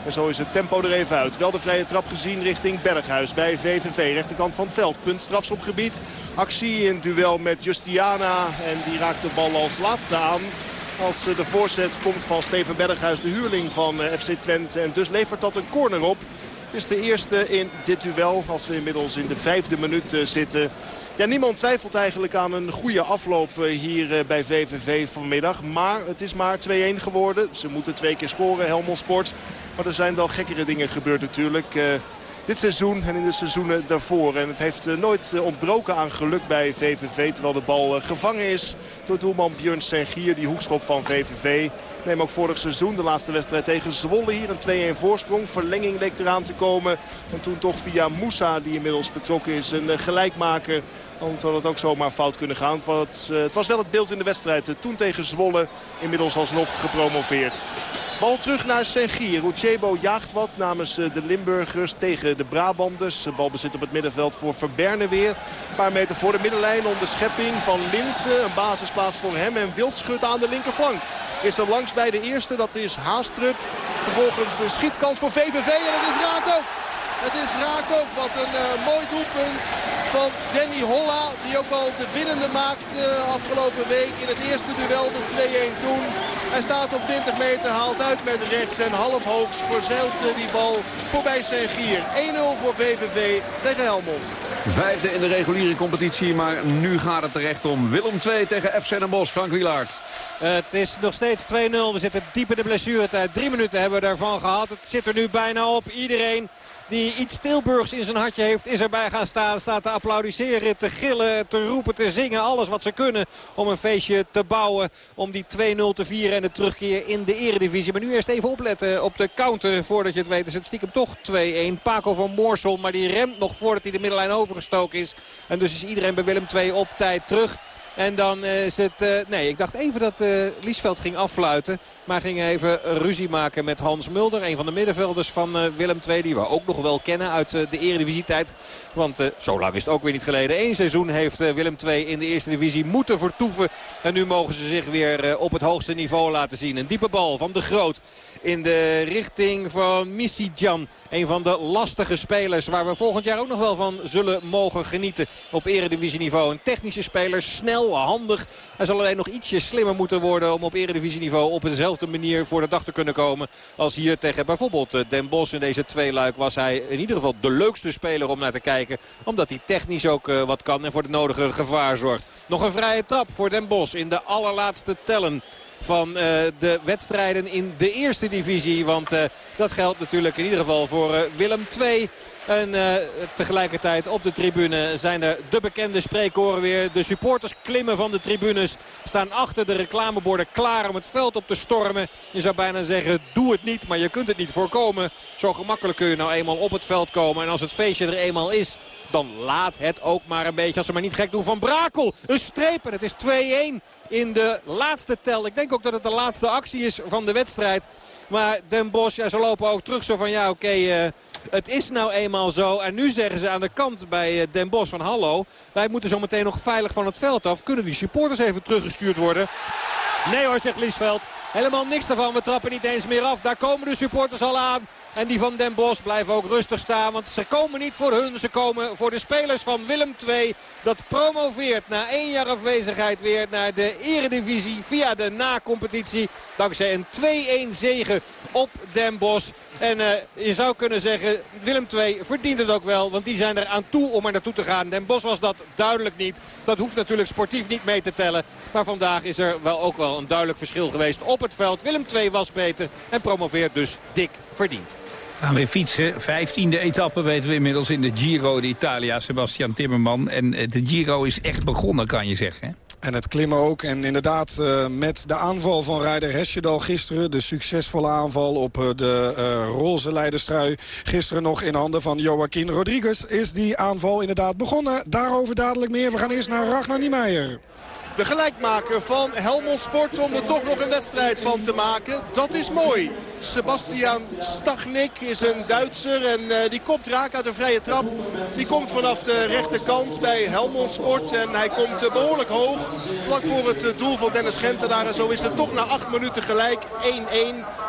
S19: En zo is het tempo er even uit. Wel de vrije trap gezien richting Berghuis bij VVV. Rechterkant van het veld. Punt strafschopgebied. Actie in duel met Justiana. En die raakt de bal als laatste aan. Als de voorzet komt van Steven Berghuis, de huurling van FC Twente. En dus levert dat een corner op. Het is de eerste in dit duel als we inmiddels in de vijfde minuut eh, zitten. Ja, niemand twijfelt eigenlijk aan een goede afloop eh, hier eh, bij VVV vanmiddag. Maar het is maar 2-1 geworden. Ze moeten twee keer scoren, Helmond Sport. Maar er zijn wel gekkere dingen gebeurd natuurlijk. Dit seizoen en in de seizoenen daarvoor. En het heeft eh, nooit eh, ontbroken aan geluk bij VVV. Terwijl de bal eh, gevangen is door doelman Björn Sengier. Die hoekschop van VVV. Neem ook vorig seizoen de laatste wedstrijd tegen Zwolle hier. Een 2-1 voorsprong. Verlenging leek eraan te komen. En toen toch via Moussa die inmiddels vertrokken is. Een gelijkmaker. Anders had het ook zomaar fout kunnen gaan. Het het was wel het beeld in de wedstrijd. Toen tegen Zwolle. Inmiddels alsnog gepromoveerd. Bal terug naar Sengier. Uchebo jaagt wat namens eh, de Limburgers tegen de Brabanders. De bal bezit op het middenveld voor Verberne weer. Een paar meter voor de middenlijn onderschepping van Linsen. Een basisplaats voor hem en Wildschut aan de linkerflank. Is er langs bij de eerste, dat is Haastrup. Vervolgens een schietkans voor VVV en het is ook. Het is raak ook. Wat een eh, mooi doelpunt van Danny Holla. Die ook al de winnende maakt eh, afgelopen week in het eerste duel. De 2-1 toen. Hij staat op 20 meter, haalt uit met rechts en half hoofds verzeilt eh, die bal voorbij Sengier. 1-0 voor VVV tegen Helmond.
S10: Vijfde in de reguliere competitie, maar nu gaat het terecht om Willem 2 tegen FC Den Bosch. Frank Wielaert.
S17: Het is nog steeds 2-0. We zitten diep in de blessuretijd. Drie minuten hebben we daarvan gehad. Het zit er nu bijna op. Iedereen die iets Tilburgs in zijn hartje heeft, is erbij gaan staan. Staat te applaudisseren, te gillen, te roepen, te zingen. Alles wat ze kunnen om een feestje te bouwen. Om die 2-0 te vieren en de terugkeer in de eredivisie. Maar nu eerst even opletten op de counter. Voordat je het weet is het stiekem toch 2-1. Paco van Moorsel, maar die remt nog voordat hij de middenlijn overgestoken is. En dus is iedereen bij Willem II op tijd terug. En dan is het... eh, nee, ik dacht even dat eh, Liesveld ging affluiten. Maar ging even ruzie maken met Hans Mulder. Een van de middenvelders van eh, Willem II. Die we ook nog wel kennen uit de eredivisietijd. Want zo lang is het ook weer niet geleden. Eén seizoen heeft Willem II in de eerste divisie moeten vertoeven. En nu mogen ze zich weer op het hoogste niveau laten zien. Een diepe bal van De Groot in de richting van Missidjan. Een van de lastige spelers waar we volgend jaar ook nog wel van zullen mogen genieten op eredivisieniveau. Een technische speler, snel, handig. Hij zal alleen nog ietsje slimmer moeten worden om op eredivisieniveau op dezelfde manier voor de dag te kunnen komen. Als hier tegen bijvoorbeeld eh, Den Bosch in deze tweeluik was hij in ieder geval de leukste speler om naar te kijken. Omdat hij technisch ook eh, wat kan en voor de nodige gevaar zorgt. Nog een vrije trap voor Den Bosch in de allerlaatste tellen van eh, de wedstrijden in de eerste divisie. Want dat geldt natuurlijk in ieder geval voor Willem II. En eh, tegelijkertijd op de tribune zijn er de bekende spreekkoren weer. De supporters klimmen van de tribunes. Staan achter de reclameborden klaar om het veld op te stormen. Je zou bijna zeggen, doe het niet, maar je kunt het niet voorkomen. Zo gemakkelijk kun je nou eenmaal op het veld komen. En als het feestje er eenmaal is, dan laat het ook maar een beetje. Als ze maar niet gek doen van Brakel. Een streep en het is 2-1 in de laatste tel. Ik denk ook dat het de laatste actie is van de wedstrijd. Maar Den Bosch, ja, ze lopen ook terug zo van ja oké, eh, het is nou eenmaal zo. En nu zeggen ze aan de kant bij eh, Den Bosch van hallo, wij moeten zo meteen nog veilig van het veld af. Kunnen die supporters even teruggestuurd worden? Nee hoor, zegt Liesveld. Helemaal niks daarvan. We trappen niet eens meer af. Daar komen de supporters al aan. En die van Den Bosch blijven ook rustig staan. Want ze komen niet voor hun. Ze komen voor de spelers van Willem II. Dat promoveert na één jaar afwezigheid weer naar de eredivisie. Via de na-competitie. Dankzij een 2-1 zege op Den Bosch. En eh, je zou kunnen zeggen, Willem II verdient het ook wel. Want die zijn er aan toe om er naartoe te gaan. Den Bosch was dat duidelijk niet. Dat hoeft natuurlijk sportief niet mee te tellen. Maar vandaag is er wel ook wel een duidelijk verschil geweest op het veld. Willem II was beter en promoveert dus dik verdiend.
S7: Gaan we fietsen. Vijftiende etappe weten we inmiddels in de Giro d'Italia. Sebastian Timmerman. En eh, de Giro is echt begonnen, kan je zeggen. hè?
S12: En het klimmen ook. En inderdaad eh, met de aanval van Rijder Hesjedal gisteren. De succesvolle aanval op eh, de eh, roze leiderstrui. Gisteren nog in handen van Joaquin Rodriguez is die aanval inderdaad begonnen. Daarover dadelijk meer. We gaan eerst naar Ragnar Niemeyer.
S19: De gelijkmaker van Helmond Sport om er toch nog een wedstrijd van te maken. Dat is mooi. Sebastian Stagnik is een Duitser en eh, die komt raak uit een vrije trap. Die komt vanaf de rechterkant bij Helmond Sport en hij komt eh, behoorlijk hoog. Vlak voor het eh, doel van Dennis Gentenaar en zo is het toch na acht minuten gelijk 1-1.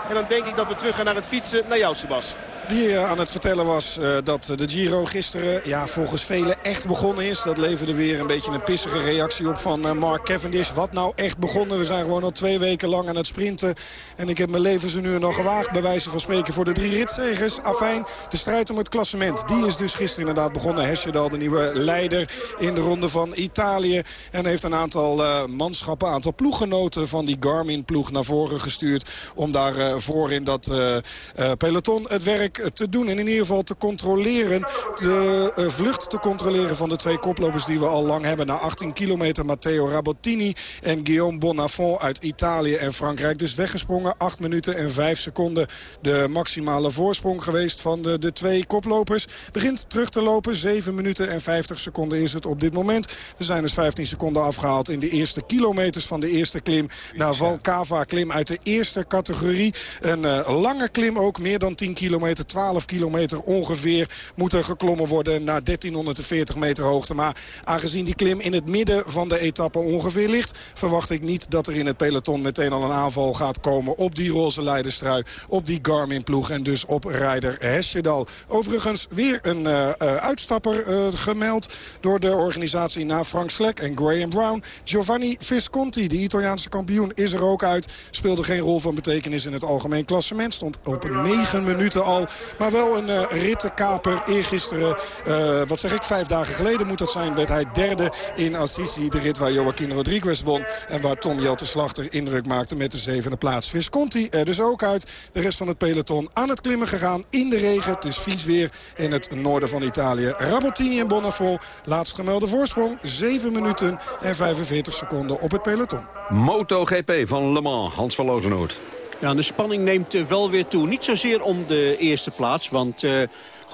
S19: En dan denk ik dat we terug gaan naar het fietsen. Naar jou Sebas.
S12: Die aan het vertellen was dat de Giro gisteren ja, volgens velen echt begonnen is. Dat leverde weer een beetje een pissige reactie op van Mark Cavendish. Wat nou echt begonnen? We zijn gewoon al twee weken lang aan het sprinten. En ik heb mijn leven ze nu nog gewaagd bij wijze van spreken voor de drie ritzegers. Afijn, de strijd om het klassement. Die is dus gisteren inderdaad begonnen. Hesjedal, de nieuwe leider in de ronde van Italië. En heeft een aantal uh, manschappen, een aantal ploeggenoten van die Garmin-ploeg naar voren gestuurd. Om daar uh, voor in dat uh, peloton het werk te doen. En in ieder geval te controleren. De vlucht te controleren van de twee koplopers die we al lang hebben. Na 18 kilometer Matteo Rabottini en Guillaume Bonafont uit Italië en Frankrijk. Dus weggesprongen. 8 minuten en 5 seconden de maximale voorsprong geweest van de, de twee koplopers. Begint terug te lopen. 7 minuten en 50 seconden is het op dit moment. Er zijn dus 15 seconden afgehaald in de eerste kilometers van de eerste klim. Naar Valkava klim uit de eerste categorie. Een uh, lange klim ook. Meer dan 10 kilometer. 12 kilometer ongeveer moet er geklommen worden naar 1340 meter hoogte. Maar aangezien die klim in het midden van de etappe ongeveer ligt... verwacht ik niet dat er in het peloton meteen al een aanval gaat komen... op die roze op die Garmin-ploeg en dus op rijder Hesjedal. Overigens weer een uh, uh, uitstapper uh, gemeld door de organisatie na Frank Slek en Graham Brown. Giovanni Visconti, de Italiaanse kampioen, is er ook uit. Speelde geen rol van betekenis in het algemeen klassement. Stond op 9 minuten al. Maar wel een uh, rittenkaper. Eergisteren, wat zeg ik, vijf dagen geleden moet dat zijn... werd hij derde in Assisi. De rit waar Joaquin Rodriguez won. En waar Tom Jelte Slachter indruk maakte met de zevende plaats. Visconti er dus ook uit. De rest van het peloton aan het klimmen gegaan in de regen. Het is vies weer in het noorden van Italië. Rabottini en Bonafont. Laatst gemelde voorsprong. 7 minuten en 45 seconden op het peloton.
S10: MotoGP van Le Mans. Hans van Lozenoot.
S11: Ja, de spanning neemt wel weer toe. Niet zozeer om de eerste plaats, want... Uh...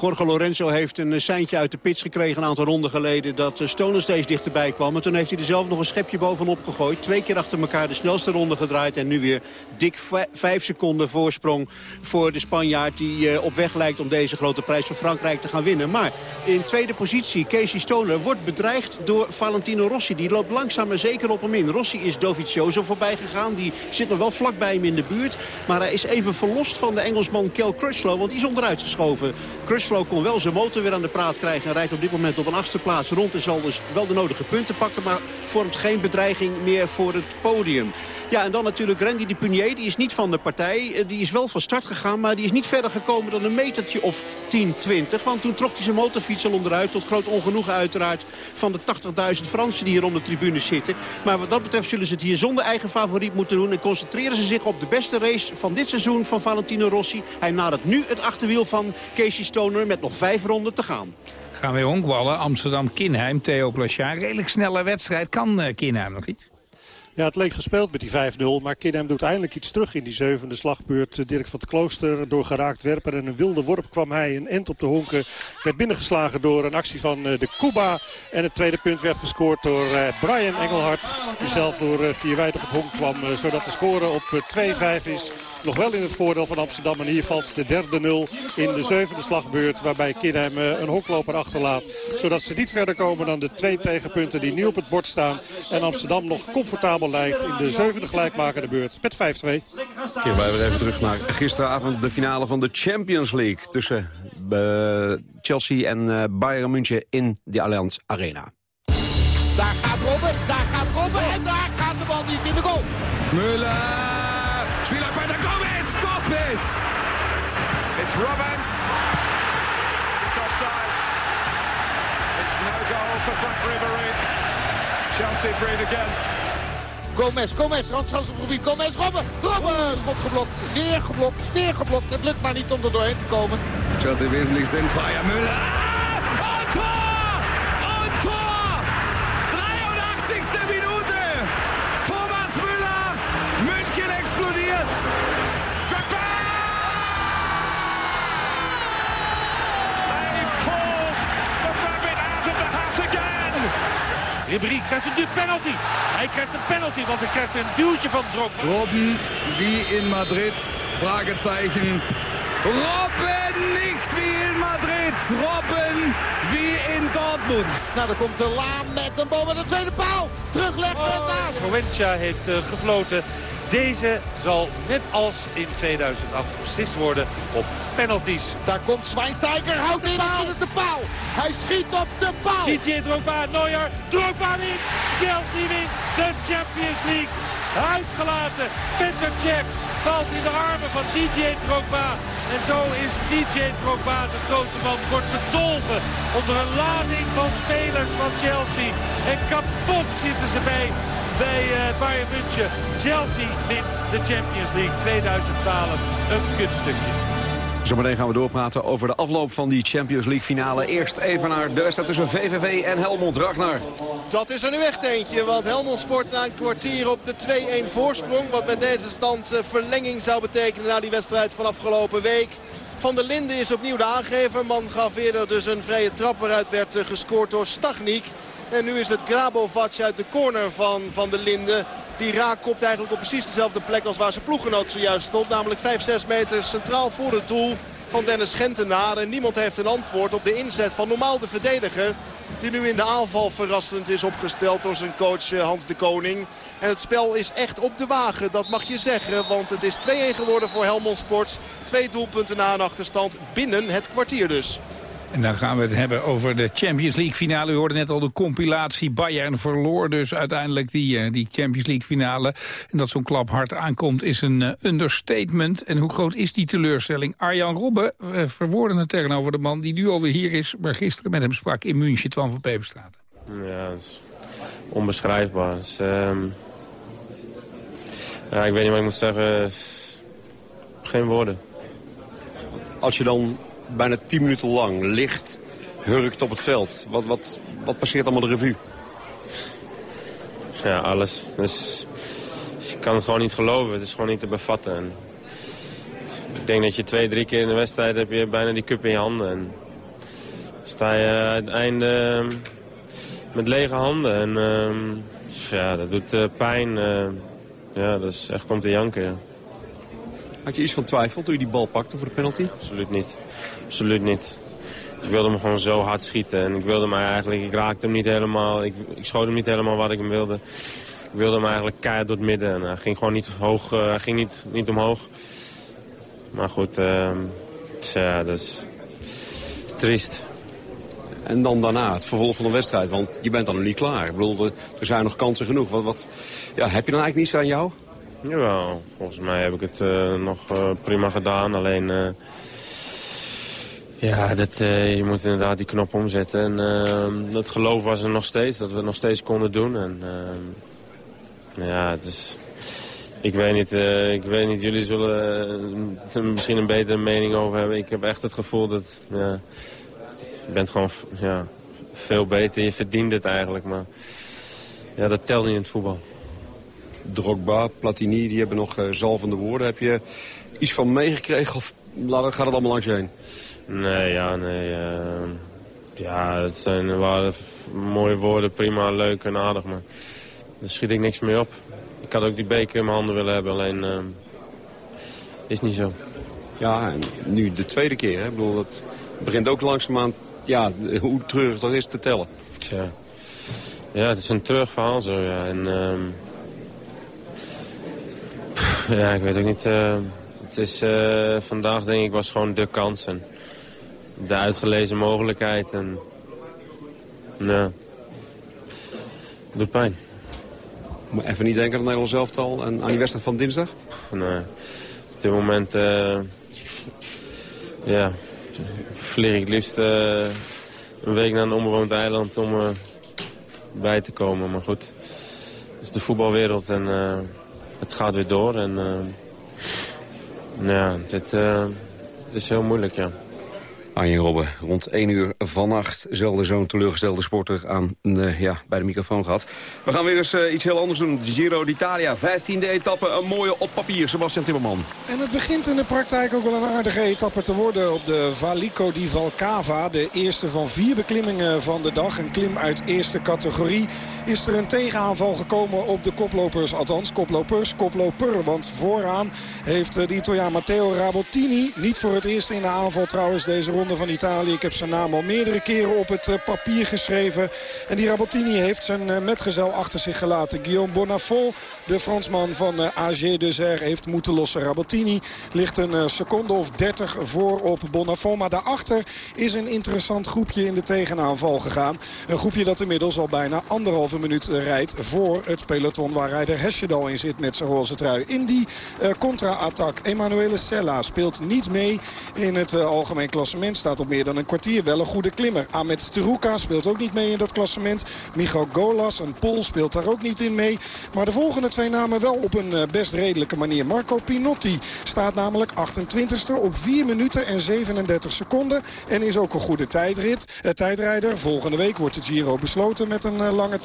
S11: Jorge Lorenzo heeft een seintje uit de pits gekregen een aantal ronden geleden... dat Stoner steeds dichterbij kwam. En toen heeft hij er zelf nog een schepje bovenop gegooid. Twee keer achter elkaar de snelste ronde gedraaid. En nu weer dik vijf seconden voorsprong voor de Spanjaard... die uh, op weg lijkt om deze grote prijs van Frankrijk te gaan winnen. Maar in tweede positie, Casey Stoner wordt bedreigd door Valentino Rossi. Die loopt langzaam maar zeker op hem in. Rossi is Dovizioso voorbij gegaan. Die zit nog wel vlakbij hem in de buurt. Maar hij is even verlost van de Engelsman Kel Crutchlow... want die is onderuit geschoven. Kon wel zijn motor weer aan de praat krijgen. En rijdt op dit moment op een achtste plaats rond. En zal dus wel de nodige punten pakken. Maar vormt geen bedreiging meer voor het podium. Ja, en dan natuurlijk Randy de Punier. Die is niet van de partij. Die is wel van start gegaan, maar die is niet verder gekomen dan een metertje of 10, 20. Want toen trok hij zijn motorfiets al onderuit. Tot groot ongenoegen uiteraard van de 80.000 Fransen die hier om de tribune zitten. Maar wat dat betreft zullen ze het hier zonder eigen favoriet moeten doen. En concentreren ze zich op de beste race van dit seizoen van Valentino Rossi. Hij nadert nu het achterwiel van Casey Stoner met nog vijf ronden te gaan.
S7: Gaan we honkballen. Amsterdam-Kinheim, Theo Plachard. Redelijk snelle wedstrijd. Kan uh, Kinheim nog iets?
S13: Ja, het leek gespeeld met die 5-0. Maar Kinheim doet eindelijk iets terug in die zevende slagbeurt. Dirk van het Klooster door geraakt werper en een wilde worp kwam hij een end op de honken. Werd binnengeslagen door een actie van de Cuba. En het tweede punt werd gescoord door Brian Engelhard. Die zelf door Vierwijtig op honk kwam. Zodat de score op 2-5 is. Nog wel in het voordeel van Amsterdam. En hier valt de derde nul in de zevende slagbeurt. Waarbij Kinheim een honkloper achterlaat. Zodat ze niet verder komen dan de twee tegenpunten die nu op het bord staan. En Amsterdam nog comfortabel lijkt in de zevende gelijkmakende beurt met 5-2.
S10: Keren wij weer even terug naar gisteravond de finale van de Champions League. Tussen uh, Chelsea en uh, Bayern München in de Allianz Arena.
S20: Daar gaat Robben, daar gaat Robben en daar gaat de bal niet in de goal.
S21: Müller, Spieler van de Gomez, Gomez. It's Robben. It's offside. It's no goal for Frank Ribery. Chelsea breathe again.
S20: Gomez, Gomez, Randschapsgebied, Gomez, Robben, Robben, schot geblokt, weer geblokt, weer geblokt. Het lukt maar niet om er doorheen te komen.
S21: Chelsea wesentlich sinnfreier, Müller.
S22: Ribéry krijgt een penalty. Hij krijgt een penalty, want hij krijgt een duwtje van Drogba.
S21: Robben wie in Madrid? Fragezeichen. Robben niet wie in Madrid. Robben wie in Dortmund.
S20: Nou, dan komt de Laan met een bal met de tweede paal. Terugleggen en naast.
S22: Proventia heeft uh, gefloten. Deze zal net als in 2008 beslist worden op penalties.
S20: Daar komt Schweinsteiger, houdt in, schiet op de paal. Hij schiet op de paal.
S22: Didier Drogba, Neuer, Drogba wint. Chelsea wint de Champions League. Uitgelaten, Petr Cech valt in de armen van DJ Drogba. En zo is DJ Drogba, de grote man, wordt bedolven onder een lading van spelers van Chelsea. En kapot zitten ze bij, bij uh, Bayern München. Chelsea wint de Champions League 2012. Een kutstukje.
S10: Zometeen gaan we doorpraten over de afloop van die Champions League finale. Eerst even naar de wedstrijd tussen VVV en Helmond. Ragnar.
S19: Dat is er nu echt eentje, want Helmond Sport na een kwartier op de 2-1 voorsprong. Wat met deze stand eh, verlenging zou betekenen na die wedstrijd van afgelopen week. Van der Linden is opnieuw de aangever. Man gaf eerder dus een vrije trap waaruit werd eh, gescoord door Stagnik. En nu is het Grabovac uit de corner van Van der Linden. Die raakkopt eigenlijk op precies dezelfde plek als waar zijn ploeggenoot zojuist stond. Namelijk 5-6 meter centraal voor het doel van Dennis Gentenaar. En niemand heeft een antwoord op de inzet van normaal de verdediger. Die nu in de aanval verrassend is opgesteld door zijn coach eh, Hans de Koning. En het spel is echt op de wagen, dat mag je zeggen. Want het is 2-1 geworden voor Helmond Sports. Twee doelpunten na een achterstand binnen het kwartier dus.
S7: En dan gaan we het hebben over de Champions League finale. U hoorde net al de compilatie. Bayern verloor dus uiteindelijk die, uh, die Champions League finale. En dat zo'n klap hard aankomt is een uh, understatement. En hoe groot is die teleurstelling? Arjan Robben uh, verwoordde het tegenover de man die nu alweer hier is... maar gisteren met hem sprak in München, Twan van Peperstraat.
S23: Ja, dat is onbeschrijfbaar. Dus, um... ja, ik weet niet wat ik moet zeggen. Geen woorden.
S10: Als je dan bijna 10 minuten lang licht hurkt op het veld. Wat, wat, wat passeert allemaal de revue?
S23: Ja, alles. Dus, je kan het gewoon niet geloven. Het is gewoon niet te bevatten. En ik denk dat je twee, drie keer in de wedstrijd heb je bijna die cup in je handen. En sta je het einde met lege handen. En uh, ja, dat doet uh, pijn. Uh, ja, dat is echt om te janken. Ja.
S10: Had je iets van twijfel toen je die bal pakte voor de penalty?
S23: Absoluut niet. Absoluut niet. Ik wilde hem gewoon zo hard schieten. En ik wilde hem eigenlijk, ik raakte hem niet helemaal. Ik, ik schoot hem niet helemaal wat ik hem wilde. Ik wilde hem eigenlijk keihard door het midden. En hij ging gewoon niet hoog, uh, hij ging niet, niet omhoog. Maar goed, uh, tja, dat is triest.
S10: En dan daarna, het vervolg van de wedstrijd. Want je bent dan nog niet klaar. Ik bedoel, er zijn nog kansen genoeg. Wat, wat, ja, heb je dan eigenlijk niets aan jou?
S23: Jawel, volgens mij heb ik het uh, nog uh, prima gedaan. Alleen, ja, dat, je moet inderdaad die knop omzetten. En dat geloof was er nog steeds, dat we het nog steeds konden doen. En ja, het is... Ik weet niet, ik weet niet, jullie zullen er misschien een betere mening over hebben. Ik heb echt het gevoel dat, je bent gewoon ja, veel beter. Je verdient het eigenlijk, maar ja, dat telt niet in het voetbal.
S10: Drogba, Platini, die hebben nog zalvende woorden. Heb je iets van meegekregen of gaat het allemaal langs je heen?
S23: Nee, ja, nee. Uh, ja, het zijn, waren mooie woorden, prima, leuk en aardig, maar daar schiet ik niks meer op. Ik had ook die beker in mijn handen willen hebben, alleen uh, is niet zo.
S10: Ja, en nu de tweede keer, hè? Ik bedoel, dat begint ook langzaamaan, ja, hoe treurig dat is te tellen.
S23: Tja. Ja, het is een terug verhaal zo, ja. En, ja, ik weet ook niet. Uh, het is, uh, vandaag denk ik was gewoon de kans en de uitgelezen mogelijkheid. En, ja, doet pijn.
S10: Maar even niet denken aan het Nederlands elftal en aan die wedstrijd van dinsdag?
S23: Nee, op dit moment uh, ja, vlieg ik het liefst een week naar een onbewoond eiland om bij te komen. Maar goed, het is de voetbalwereld en het gaat weer door. En uh, ja, dit uh, is heel moeilijk, ja.
S10: Arjen Robben, rond 1 uur vannacht. Zelden zo'n teleurgestelde sporter aan, ja, bij de microfoon gehad. We gaan weer eens uh, iets heel anders doen. Giro d'Italia, 15e etappe, een mooie op papier. Sebastian Timmerman.
S12: En het begint in de praktijk ook wel een aardige etappe te worden op de Valico di Valcava. De eerste van vier beklimmingen van de dag. Een klim uit eerste categorie. Is er een tegenaanval gekomen op de koplopers. Althans, koplopers, koploper. Want vooraan heeft de Italiaan Matteo Rabottini, niet voor het eerst in de aanval trouwens deze ronde van Italië. Ik heb zijn naam al meerdere keren op het eh, papier geschreven. En die Rabottini heeft zijn eh, metgezel achter zich gelaten. Guillaume Bonafont, de Fransman van AG Deser, heeft moeten lossen. Rabottini ligt een seconde of 30 voor op Bonafont. Maar daarachter is een interessant groepje in de tegenaanval gegaan. Een groepje dat inmiddels al bijna anderhalve minuut rijdt voor het peloton waar Rijder Hesjedal in zit met zijn roze trui. In die uh, contra-attack. Emanuele Sella speelt niet mee in het uh, algemeen klassement. Staat op meer dan een kwartier. Wel een goede klimmer. Ahmed Steruka speelt ook niet mee in dat klassement. Michal Golas, een Pool, speelt daar ook niet in mee. Maar de volgende twee namen wel op een best redelijke manier. Marco Pinotti staat namelijk 28ste op 4 minuten en 37 seconden. En is ook een goede tijdrit, tijdrijder. Volgende week wordt de Giro besloten met een lange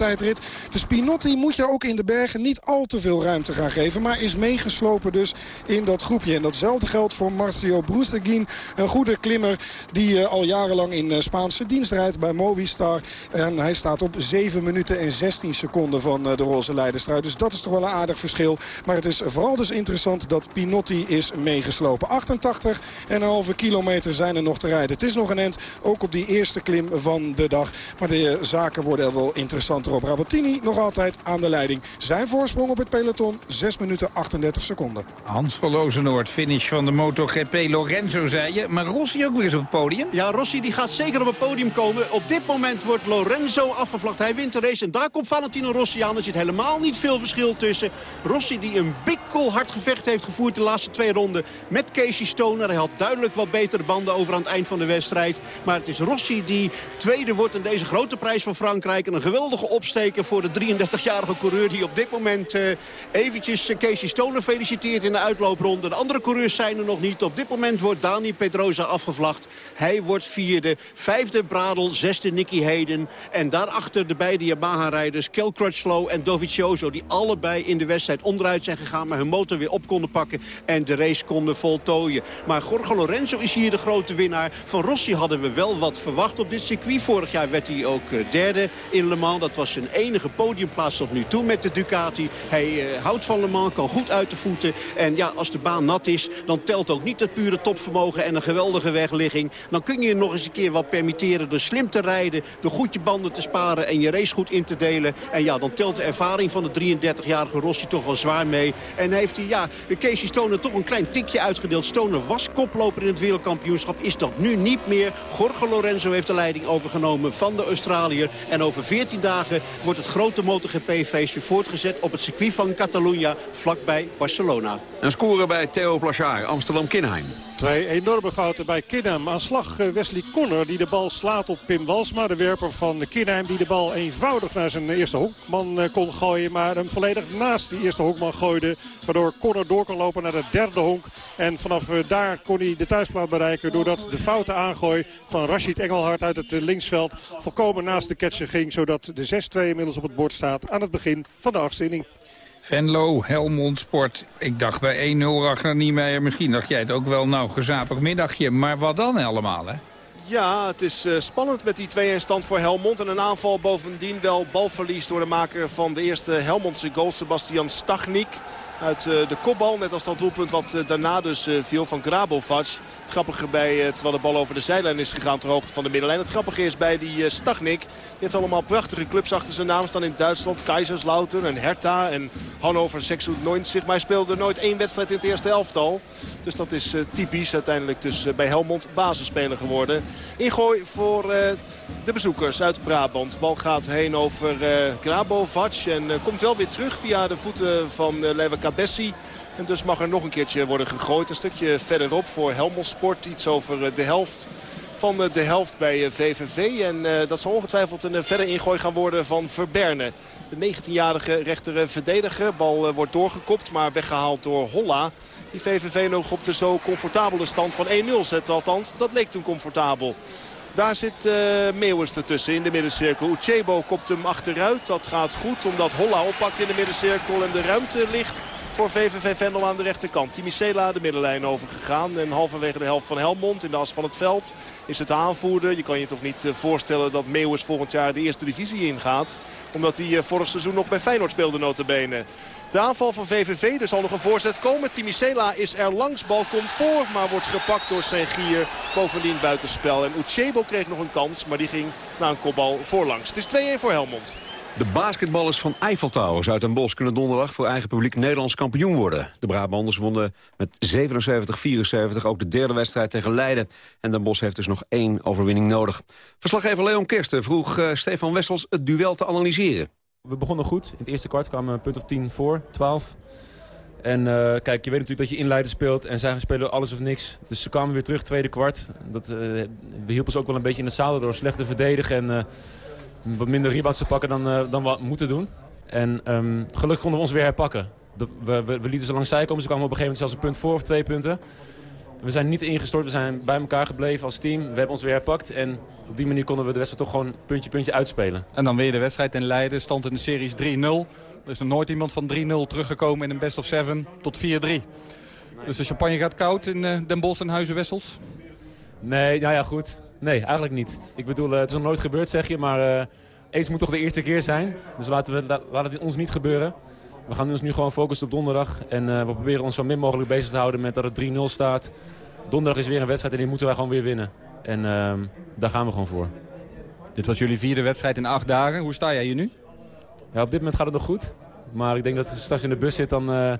S12: Dus Pinotti moet je ook in de bergen niet al te veel ruimte gaan geven. Maar is meegeslopen dus in dat groepje. En datzelfde geldt voor Marcio Bruseguin. Een goede klimmer die uh, al jarenlang in uh, Spaanse dienst rijdt bij Movistar. En hij staat op 7 minuten en 16 seconden van uh, de roze leiderstrui. Dus dat is toch wel een aardig verschil. Maar het is vooral dus interessant dat Pinotti is meegeslopen. 88 en een halve kilometer zijn er nog te rijden. Het is nog een end, ook op die eerste klim van de dag. Maar de zaken worden wel interessanter op. Rabottini nog altijd aan de leiding. Zijn voorsprong op het peloton 6 minuten 38 seconden.
S7: Hans van Lozenoord, finish van de MotoGP. Lorenzo zei je, maar Rossi ook weer eens op het podium?
S11: Ja, Rossi die gaat zeker op het podium komen. Op dit moment wordt Lorenzo afgevlakt. Hij wint de race en daar komt Valentino Rossi aan. Er zit helemaal niet veel verschil tussen. Rossi die een bikkel hard gevecht heeft gevoerd de laatste twee ronden met Casey Stoner. Hij had duidelijk wat betere banden over aan het eind van de wedstrijd. Maar het is Rossi die tweede wordt in deze grote prijs van Frankrijk. En een geweldige opsteken voor de 33-jarige coureur die op dit moment uh, eventjes Casey Stoner feliciteert in de uitloopronde. De andere coureurs zijn er nog niet. Op dit moment wordt Dani Pedrosa afgevlacht. Hij wordt vierde. Vijfde Bradel, zesde Nicky Hayden. En daarachter de beide Yamaha-rijders Kel Crutchlow en Dovizioso... die allebei in de wedstrijd onderuit zijn gegaan... maar hun motor weer op konden pakken en de race konden voltooien. Maar Jorge Lorenzo is hier de grote winnaar. Van Rossi hadden we wel wat verwacht op dit circuit. Vorig jaar werd hij ook derde in Le Mans. Dat was zijn enige podiumplaats tot nu toe met de Ducati. Hij uh, houdt van Le Mans, kan goed uit de voeten. En ja, als de baan nat is, dan telt ook niet het pure topvermogen en een geweldige wegligging. Dan kun je je nog eens een keer wat permitteren door slim te rijden, door goed je banden te sparen en je race goed in te delen. En ja, dan telt de ervaring van de 33-jarige Rossi toch wel zwaar mee. En heeft hij, ja, Casey Stoner toch een klein tikje uitgedeeld. Stoner was koploper in het wereldkampioenschap, is dat nu niet meer. Jorge Lorenzo heeft de leiding overgenomen van de Australiër. En over 14 dagen wordt het grote MotoGP-feestje voortgezet op het circuit van Catalunya, vlakbij Barcelona.
S10: Een score bij Theo Plachard, Amsterdam-Kinheim.
S13: Twee enorme fouten bij Kinheim. Slag Wesley Conner die de bal slaat op Pim Walsma. De werper van Kinheim die de bal eenvoudig naar zijn eerste hoekman kon gooien. Maar hem volledig naast die eerste hoekman gooide. Waardoor Conner door kon lopen naar de derde honk. En vanaf daar kon hij de thuisplaat bereiken. Doordat de foute aangooi van Rashid Engelhard uit het linksveld volkomen naast de catcher ging. Zodat de 6-2 inmiddels op het bord staat aan het begin van de inning.
S7: Venlo, Helmond Sport. Ik dacht bij 1-0 Ragnar Niemeyer. Misschien dacht jij het ook wel. Nou, gezapig middagje. Maar wat dan allemaal, hè?
S19: Ja, het is uh, spannend met die 2-1 stand voor Helmond. En een aanval bovendien wel balverlies door de maker van de eerste Helmondse goal, Sebastian Stagnik. Uit uh, de kopbal, net als dat doelpunt wat uh, daarna dus viel van Grabovac. Het grappige bij, terwijl de bal over de zijlijn is gegaan ter hoogte van de middenlijn. Het grappige is bij die Stagnik. Die heeft allemaal prachtige clubs achter zijn naam staan in Duitsland. Kaiserslautern en Hertha en Hannover 96. Maar hij speelde nooit één wedstrijd in het eerste elftal. Dus dat is typisch. Uiteindelijk dus bij Helmond basisspeler geworden. Ingooi voor de bezoekers uit Brabant. De bal gaat heen over Grabovac en komt wel weer terug via de voeten van uh, Lewa Cabessi. En dus mag er nog een keertje worden gegooid. Een stukje verderop voor Helmond Sport. Iets over de helft van de helft bij VVV. En uh, dat zal ongetwijfeld een verder ingooi gaan worden van Verberne. De 19-jarige rechter verdediger. Bal wordt doorgekopt, maar weggehaald door Holla. Die VVV nog op de zo comfortabele stand van 1-0 zet. Althans, dat leek toen comfortabel. Daar zit uh, ertussen in de middencirkel. Uchebo kopt hem achteruit. Dat gaat goed omdat Holla oppakt in de middencirkel en de ruimte ligt voor VVV Venlo aan de rechterkant. Timicela de middenlijn overgegaan. En halverwege de helft van Helmond in de as van het veld is het de aanvoerder. Je kan je toch niet eh, voorstellen dat Meeuwis volgend jaar de eerste divisie ingaat. Omdat hij eh, vorig seizoen nog bij Feyenoord speelde notabene. De aanval van VVV, er zal nog een voorzet komen. Timicela is er langs, bal komt voor, maar wordt gepakt door Sengier. Bovendien buitenspel. En Uchebo kreeg nog een kans, maar die ging na een kopbal voorlangs. Het is 2-1 voor Helmond.
S10: De basketballers van Eiffel uit Den Bosch kunnen donderdag voor eigen publiek Nederlands kampioen worden. De Brabanders wonnen met 77-74 ook de derde wedstrijd tegen Leiden. En Den Bosch heeft dus nog één overwinning nodig. Verslaggever Leon Kersten vroeg uh, Stefan Wessels het duel te analyseren.
S24: We begonnen goed. In het eerste kwart kwamen een punt of 10 voor, 12. En uh, kijk, je weet natuurlijk dat je inleider speelt en zij spelen alles of niks. Dus ze kwamen weer terug, tweede kwart. Dat, uh, we hielpen ze ook wel een beetje in de zadel door slecht te verdedigen en wat minder rebounds te pakken dan, dan we moeten doen. En um, gelukkig konden we ons weer herpakken. De, we, we, we, lieten ze langs zij komen, ze kwamen op een gegeven moment zelfs een punt voor of twee punten. We zijn niet ingestort, we zijn bij elkaar gebleven als team. We hebben ons weer herpakt en op die manier konden we de wedstrijd toch gewoon puntje puntje uitspelen.
S22: En dan weer de wedstrijd in Leiden, stond in de series 3-0. Er is nog nooit iemand van 3-0 teruggekomen in een best of 7 tot 4-3. Dus de champagne gaat koud in uh, Den Bosch en Huizen Wessels?
S24: Nee, nou ja, goed. Nee, eigenlijk niet. Ik bedoel, uh, het is nog nooit gebeurd, zeg je, maar eens moet toch de eerste keer zijn. Dus laten we laten het ons niet gebeuren. We gaan ons nu gewoon focussen op donderdag. En uh, we proberen ons zo min mogelijk bezig te houden met dat het 3-0 staat. Donderdag is weer een wedstrijd en die moeten wij gewoon weer winnen. En uh, daar gaan we gewoon voor.
S22: Dit was jullie vierde wedstrijd in acht dagen. Hoe sta jij hier nu?
S24: Ja, op dit moment gaat het nog goed. Maar ik denk dat als je straks in de bus zit, dan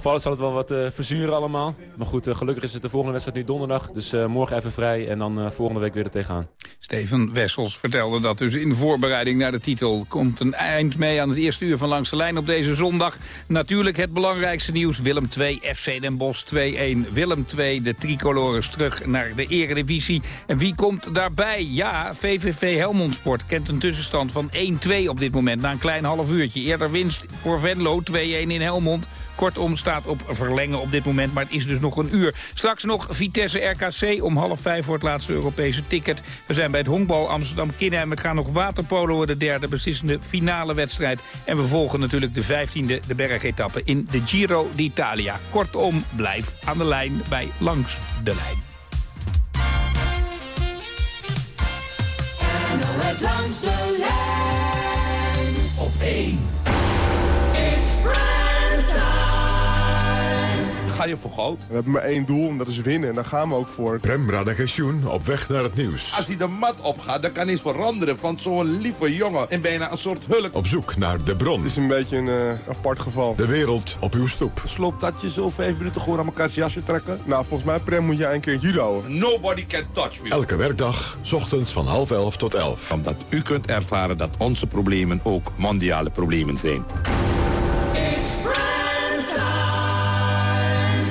S24: vallen zal het wel wat uh, verzuren allemaal. Maar goed, uh, gelukkig is het de volgende wedstrijd nu donderdag. Dus morgen even vrij en dan volgende week weer er tegenaan.
S7: Steven Wessels vertelde dat dus in voorbereiding naar de titel. Komt een eind mee aan het eerste uur van Langs de Lijn op deze zondag. Natuurlijk het belangrijkste nieuws. Willem 2, FC Den Bosch 2-1. Willem 2, de tricolores terug naar de eredivisie. En wie komt daarbij? Ja, VVV Helmond Sport kent een tussenstand van 1-2 op dit moment. Na een klein half uurtje. Eerder winst voor Venlo 2-1 in Helmond. Kortom staat op verlengen op dit moment, maar het is dus nog een uur. Straks nog Vitesse RKC om half vijf voor het laatste Europese ticket. We zijn bij het honkbal Amsterdam-Kinheim. We gaan nog waterpolo, de derde beslissende finale wedstrijd. En we volgen natuurlijk de vijftiende, de bergetappe in de Giro d'Italia. Kortom, blijf aan de lijn bij Langs de Lijn.
S25: NOS langs de lijn op één.
S26: Ga je voor goud.
S27: We hebben maar één doel en dat is winnen. En daar gaan we ook voor.
S6: Prem Radagensjoen op weg naar het nieuws.
S26: Als hij de mat opgaat, dan kan hij veranderen van zo'n lieve jongen in bijna een soort hulk.
S6: Op zoek naar de bron.
S27: Het is een beetje een uh, apart geval.
S6: De wereld op uw stoep.
S26: Sloopt dat je zo vijf minuten gewoon aan elkaar jasje trekken?
S27: Nou, volgens mij, Prem, moet je een keer judo.
S26: Nobody can touch me.
S6: Elke werkdag, ochtends van half elf tot elf.
S26: Omdat u kunt ervaren dat onze problemen ook mondiale problemen zijn.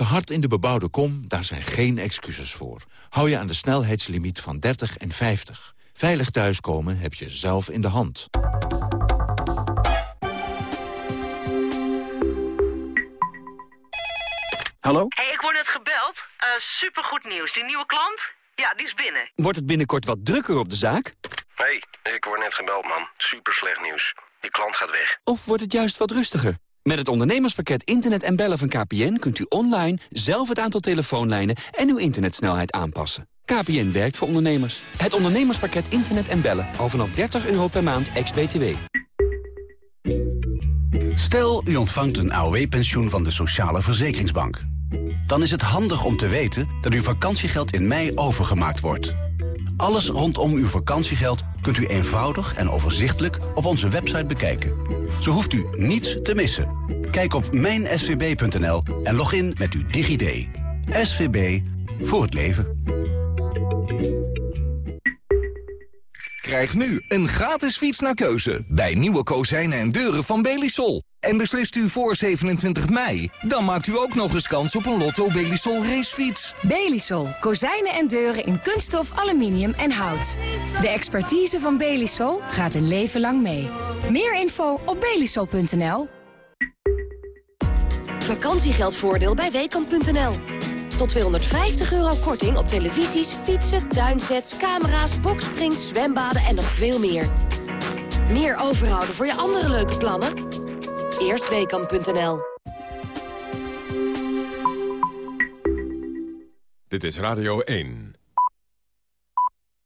S28: Te hard in de bebouwde kom, daar zijn geen excuses voor. Hou je aan de snelheidslimiet van 30 en 50. Veilig thuiskomen heb je zelf in de hand.
S29: Hallo?
S30: hey, ik word net gebeld. Uh, supergoed nieuws. Die nieuwe klant? Ja, die is binnen.
S29: Wordt het binnenkort wat drukker op de zaak?
S31: hey, ik word net gebeld, man. Super slecht nieuws. Die klant gaat weg.
S29: Of wordt het juist wat rustiger? Met het ondernemerspakket Internet en Bellen van KPN... kunt u online zelf het aantal telefoonlijnen en uw internetsnelheid aanpassen. KPN werkt voor ondernemers. Het ondernemerspakket Internet en Bellen. Al vanaf 30 euro per maand, ex-BTW.
S32: Stel, u ontvangt een AOW-pensioen van de Sociale Verzekeringsbank. Dan is het handig om te weten dat uw vakantiegeld in mei overgemaakt wordt. Alles rondom uw vakantiegeld kunt u eenvoudig en overzichtelijk op onze website bekijken. Zo hoeft u niets te missen. Kijk op mijnsvb.nl en log in met uw DigiD. SVB voor het leven.
S33: Krijg nu een gratis fiets naar keuze bij nieuwe kozijnen en deuren van Belisol.
S34: En beslist u voor 27 mei? Dan maakt u ook nog eens kans op een Lotto Belisol racefiets.
S35: Belisol. Kozijnen en deuren in kunststof, aluminium en hout. De expertise van Belisol gaat een leven lang mee. Meer info op belisol.nl.
S36: Vakantiegeldvoordeel bij Weekamp.nl. Tot 250 euro korting op televisies, fietsen, tuinsets, camera's, boksprings, zwembaden en nog veel meer. Meer overhouden voor je andere leuke plannen? Eerst Weekamp.nl.
S6: Dit is Radio 1.